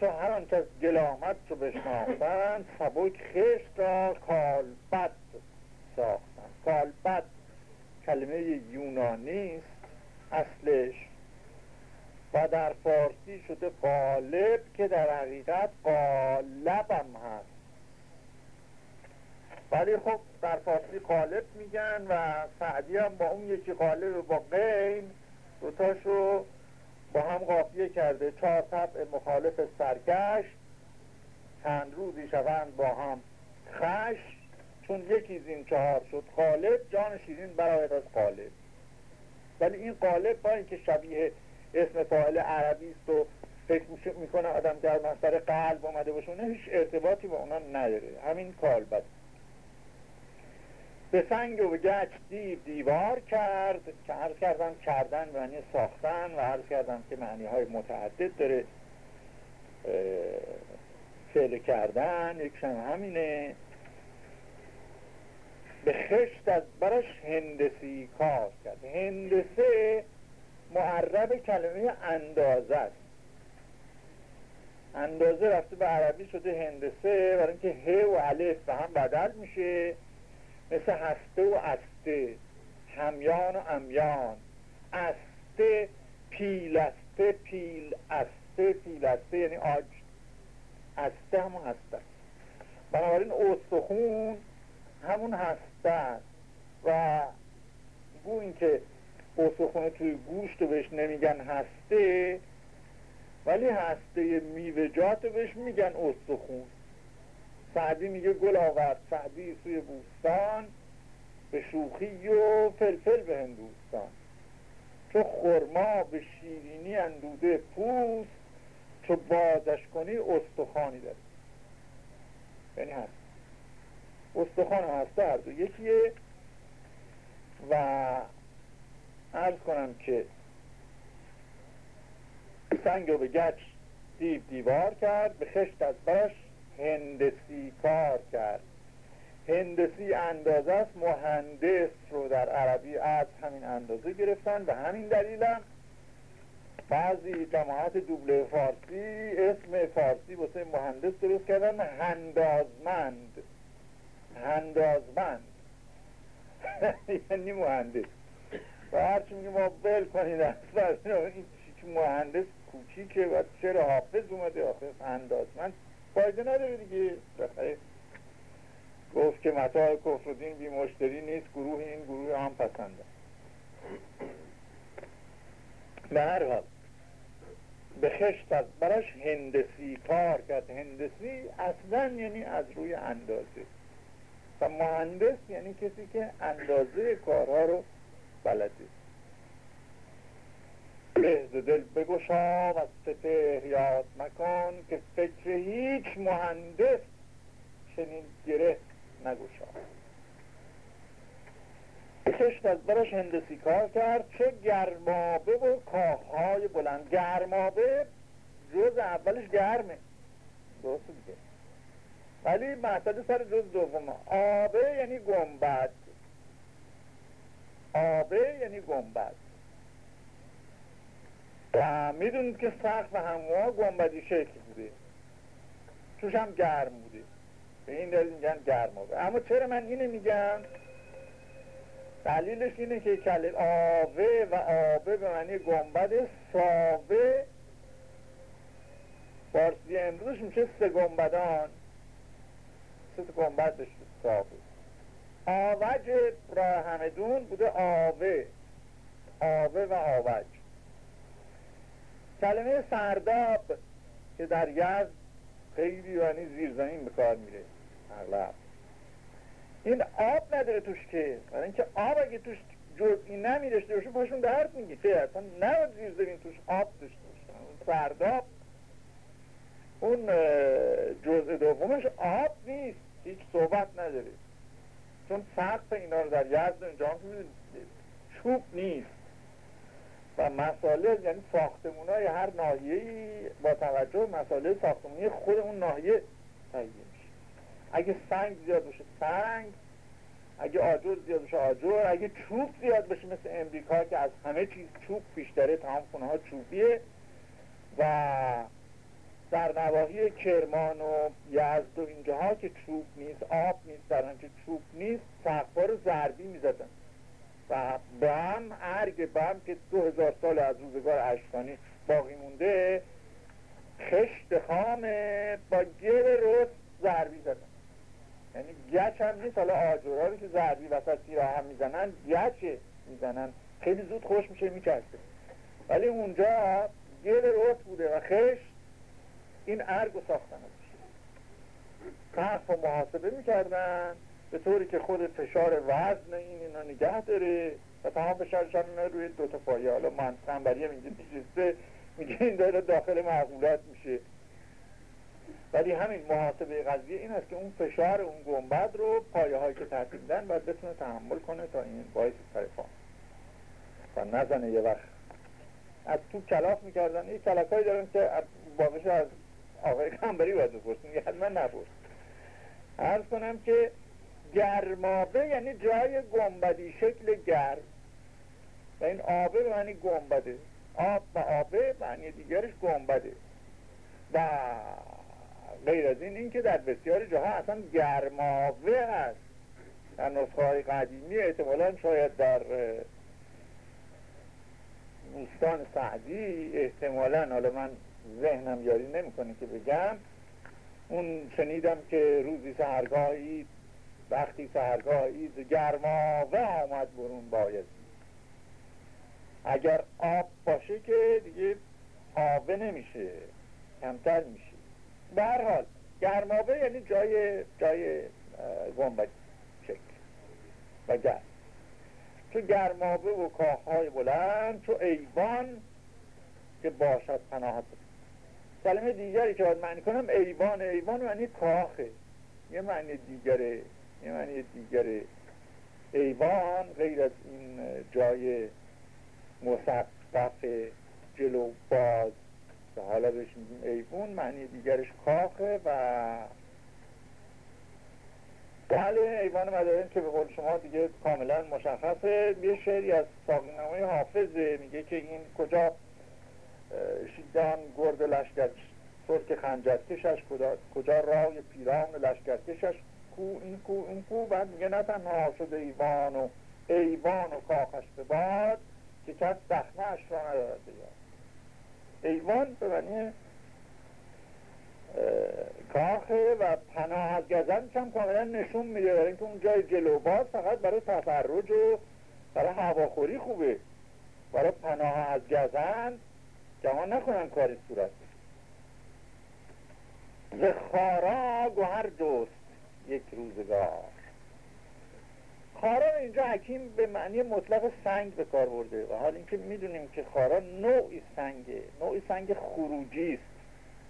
چو هر آنچه از گل آمد چو بشناختن سبک خشت را کالبد ساختن کالبد کلمه یونانی است اصلش و در فارسی شده قالب که در حقیقت قالب هم هست. ولی خب در فارسی قالب میگن و سعدی هم با اون یکی قالب با قین دوتاشو با هم قافیه کرده. چهار طبع مخالف سرگشت چند روزی شوند با هم خش چون یکی از این چهار شد قالب جان شیرین برای از قالب ولی این قالب با اینکه شبیه اسم فاعل عربی است و فکر می‌کنه آدم از سر قلب اومده باشه هیچ ارتباطی با اونا نداره. همین کالبد به سنگ و گچ دیو دیوار کرد. که عرض کردم کردن معنی ساختن و عرض کردم که معنی های متعدد داره. فعل کردن یکشن همینه. به خشت از برش هندسی کار کرد. هندسه معرب کلمه اندازه است. اندازه رفته به عربی شده هندسه برای اینکه ه و الف به هم بدل میشه. مثل هسته و استه همیان و امیان. استه پیلسته پیل استه پیلسته یعنی آج. استه همون هسته بنابراین استخون همون هسته و گو اینکه استخونه توی گوشت بهش نمیگن هسته ولی هسته میوهجات بهش میگن استخون. سعدی میگه گل آورد. سعدی سوی بوستان به شوخی و فلفل به هندوستان. چو خرما به شیرینی اندوده پوست چو بازش کنی استخانی داره یعنی هست. استخوان هسته هر دو یکیه. و عرض کنم که سنگ رو به گچ دیو دیوار کرد به خشت از برش هندسی کار کرد. هندسی اندازه است مهندس رو در عربی از همین اندازه گرفتن و همین دلیلم بعضی جماعت دوبله فارسی اسم فارسی واسه مهندس درست کردن هندازمند. هندازمند. یعنی مهندس. و هرچی میگه ما بل کنید این مهندس کوچیکه و چرا حافظ اومده؟ حافظ اندازمند فایده نداره دیگه. گفت که متاع کفر بی مشتری نیست گروه این گروه هم پسنده. به هر حال به خشت از براش هندسی کار کرد. هندسی اصلا یعنی از روی اندازه. و مهندس یعنی کسی که اندازه کارها رو بلده. بهز دل بگشا و سپه یاد مکن که فکر هیچ مهندس چنین گره نگوشا کشت از برش هندسی کار کرد چه گرمابه و کاخهای بلند. گرمابه جز اولش گرمه. درست دیگه ولی محصد سر جز دوم آبه یعنی گنبد. آبه یعنی گنبد. و می‌دونید که سقف هموها گنبدی شکل بوده. توش هم گرم بوده. به این دلیل میگن گرم آبه اما چرا من اینه میگم؟ دلیلش اینه که کلمه آوه و آبه به معنی گنبد ساوه فارسی امروز میشه سه گنبدان. سه گنبد داشته ساوه آوج را همدون بوده آوه. آوه و آوج. کلمه سرداب که در یزد خیلی یعنی زیر زمین به کار میره اغلب. این آب نداره توش که برای اینکه آب اگه توش جزئی نمیرشته باشه پاشون درد می‌گیره اصلا نه زیر زمین توش آب داشته باشه سرداب اون جزء دومش آب نیست. هیچ صحبت نداره. چون سقف اینا رو در یزد اینجا چوب نیست. و مسائل یعنی ساختمون های هر ناحیه‌ای با توجه مسائل ساختمونی خود اون ناحیه تهیه میشه. اگه سنگ زیاد باشه سنگ اگه آجر زیاد باشه آجر اگه چوب زیاد باشه مثل امریکا که از همه چیز چوب بیشتره تمام خونه ها چوبیه و در نواحی کرمان و یزد و اینجاها که چوب نیست آب نیست در چوب نیست سقفا رو ضربی می‌زدن. و بم ارگ بم که دو هزار سال از روزگار اشکانی باقی مونده خشت خام با گل رست ضربی زدن یعنی گچ هم نیست حالا آجورا که ضربی وسط تیرا هم می‌زنن گچه می‌زنن. خیلی زود خوش میشه میچسته ولی اونجا گل رست بوده و خشت این ارگ و ساختن. سقف و محاسبه می‌کردن. به طوری که خود فشار وزن این اینا نگه داره و تمام فشارش هم روی دو تا پایه. حالا من هم اینجا نشسته میگه این داره داخل معقولات میشه. ولی همین محاسبه قضیه این است که اون فشار اون گنبد رو پایه هایی که ترتیب دن باید بتونه تحمل کنه تا این باعث سرفان و نزنه یه وقت. از تو کلاف می‌کردن. یه کلک هایی دارن که باقیش از آقای کمبری باید بپرسیم یه حتما نپرس عرض کنم که گرمابه یعنی جای گنبدی شکل گرم. و این آبه به معنی گنبده. آب و آبه معنی دیگرش گنبده. و غیر از این اینکه در بسیاری جاها اصلا گرماوه هست. در نسخه های قدیمی احتمالا شاید در دوستان سعدی احتمالا حالا من ذهنم یاری نمی‌کنه که بگم. اون شنیدم که روزی سهرگاهی وقتی سهرگاهی گرماوه آمد برون باید. اگر آب باشه که دیگه آبه نمیشه کمتر میشه. به هر حال گرمابه یعنی جای جای گنبد شکل و گرم. تو گرمابه و کاخهای بلند تو ایوان که باشد پناهت. کلمه دیگری که باید معنی کنم ایوان. ایوان معنی کاخه یه معنی دیگره. یه معنی دیگره ایوان غیر از این جای مصفف جلو باز. که حالا بهش میگیم ایوون معنی دیگرش کاخه و بله ایوان مدارن که به قول شما دیگه کاملا مشخصه. یه شعری از ساقینامه حافظه میگه که این کجا شیدان گرد لشکر ترک خنجرکشش کجا, کجا رای پیران لشکرکشش کو این کو این کو بعد میگه نه تنها شده ایوان و ایوان و کاخش به باد که کس دخمه اش را ندارد ایوان به معنی کاخه و پناه از گزند هم کاملا نشون میده برای اینکه اون جای جلو باز فقط برای تفرج و برای هواخوری خوبه برای پناه از گزند جهان نکنن کاری صورت ز خارا گوهر دوست یک روزگار. خارا اینجا حکیم به معنی مطلق سنگ به کار برده و حال اینکه می‌دونیم که خارا نوعی سنگه نوعی سنگ خروجی است.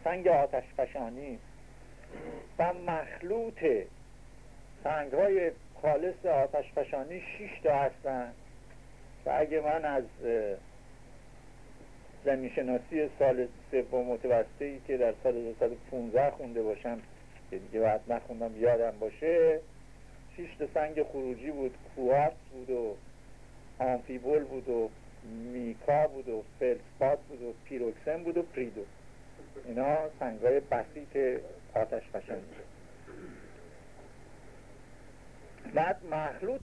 سنگ آتش فشانی و مخلوط سنگ های خالص آتش فشانی تا هستن. و اگه من از زمینشناسی سال سوم متوسطه که در سال 2015 خونده باشم که دیگه بعد نخوندم یادم باشه شیش سنگ خروجی بود کوارت بود و آنفیبول بود و میکا بود و فلسپات بود و پیروکسن بود و پریدو. اینا سنگ های بسیط آتش فشانی بعد مخلوط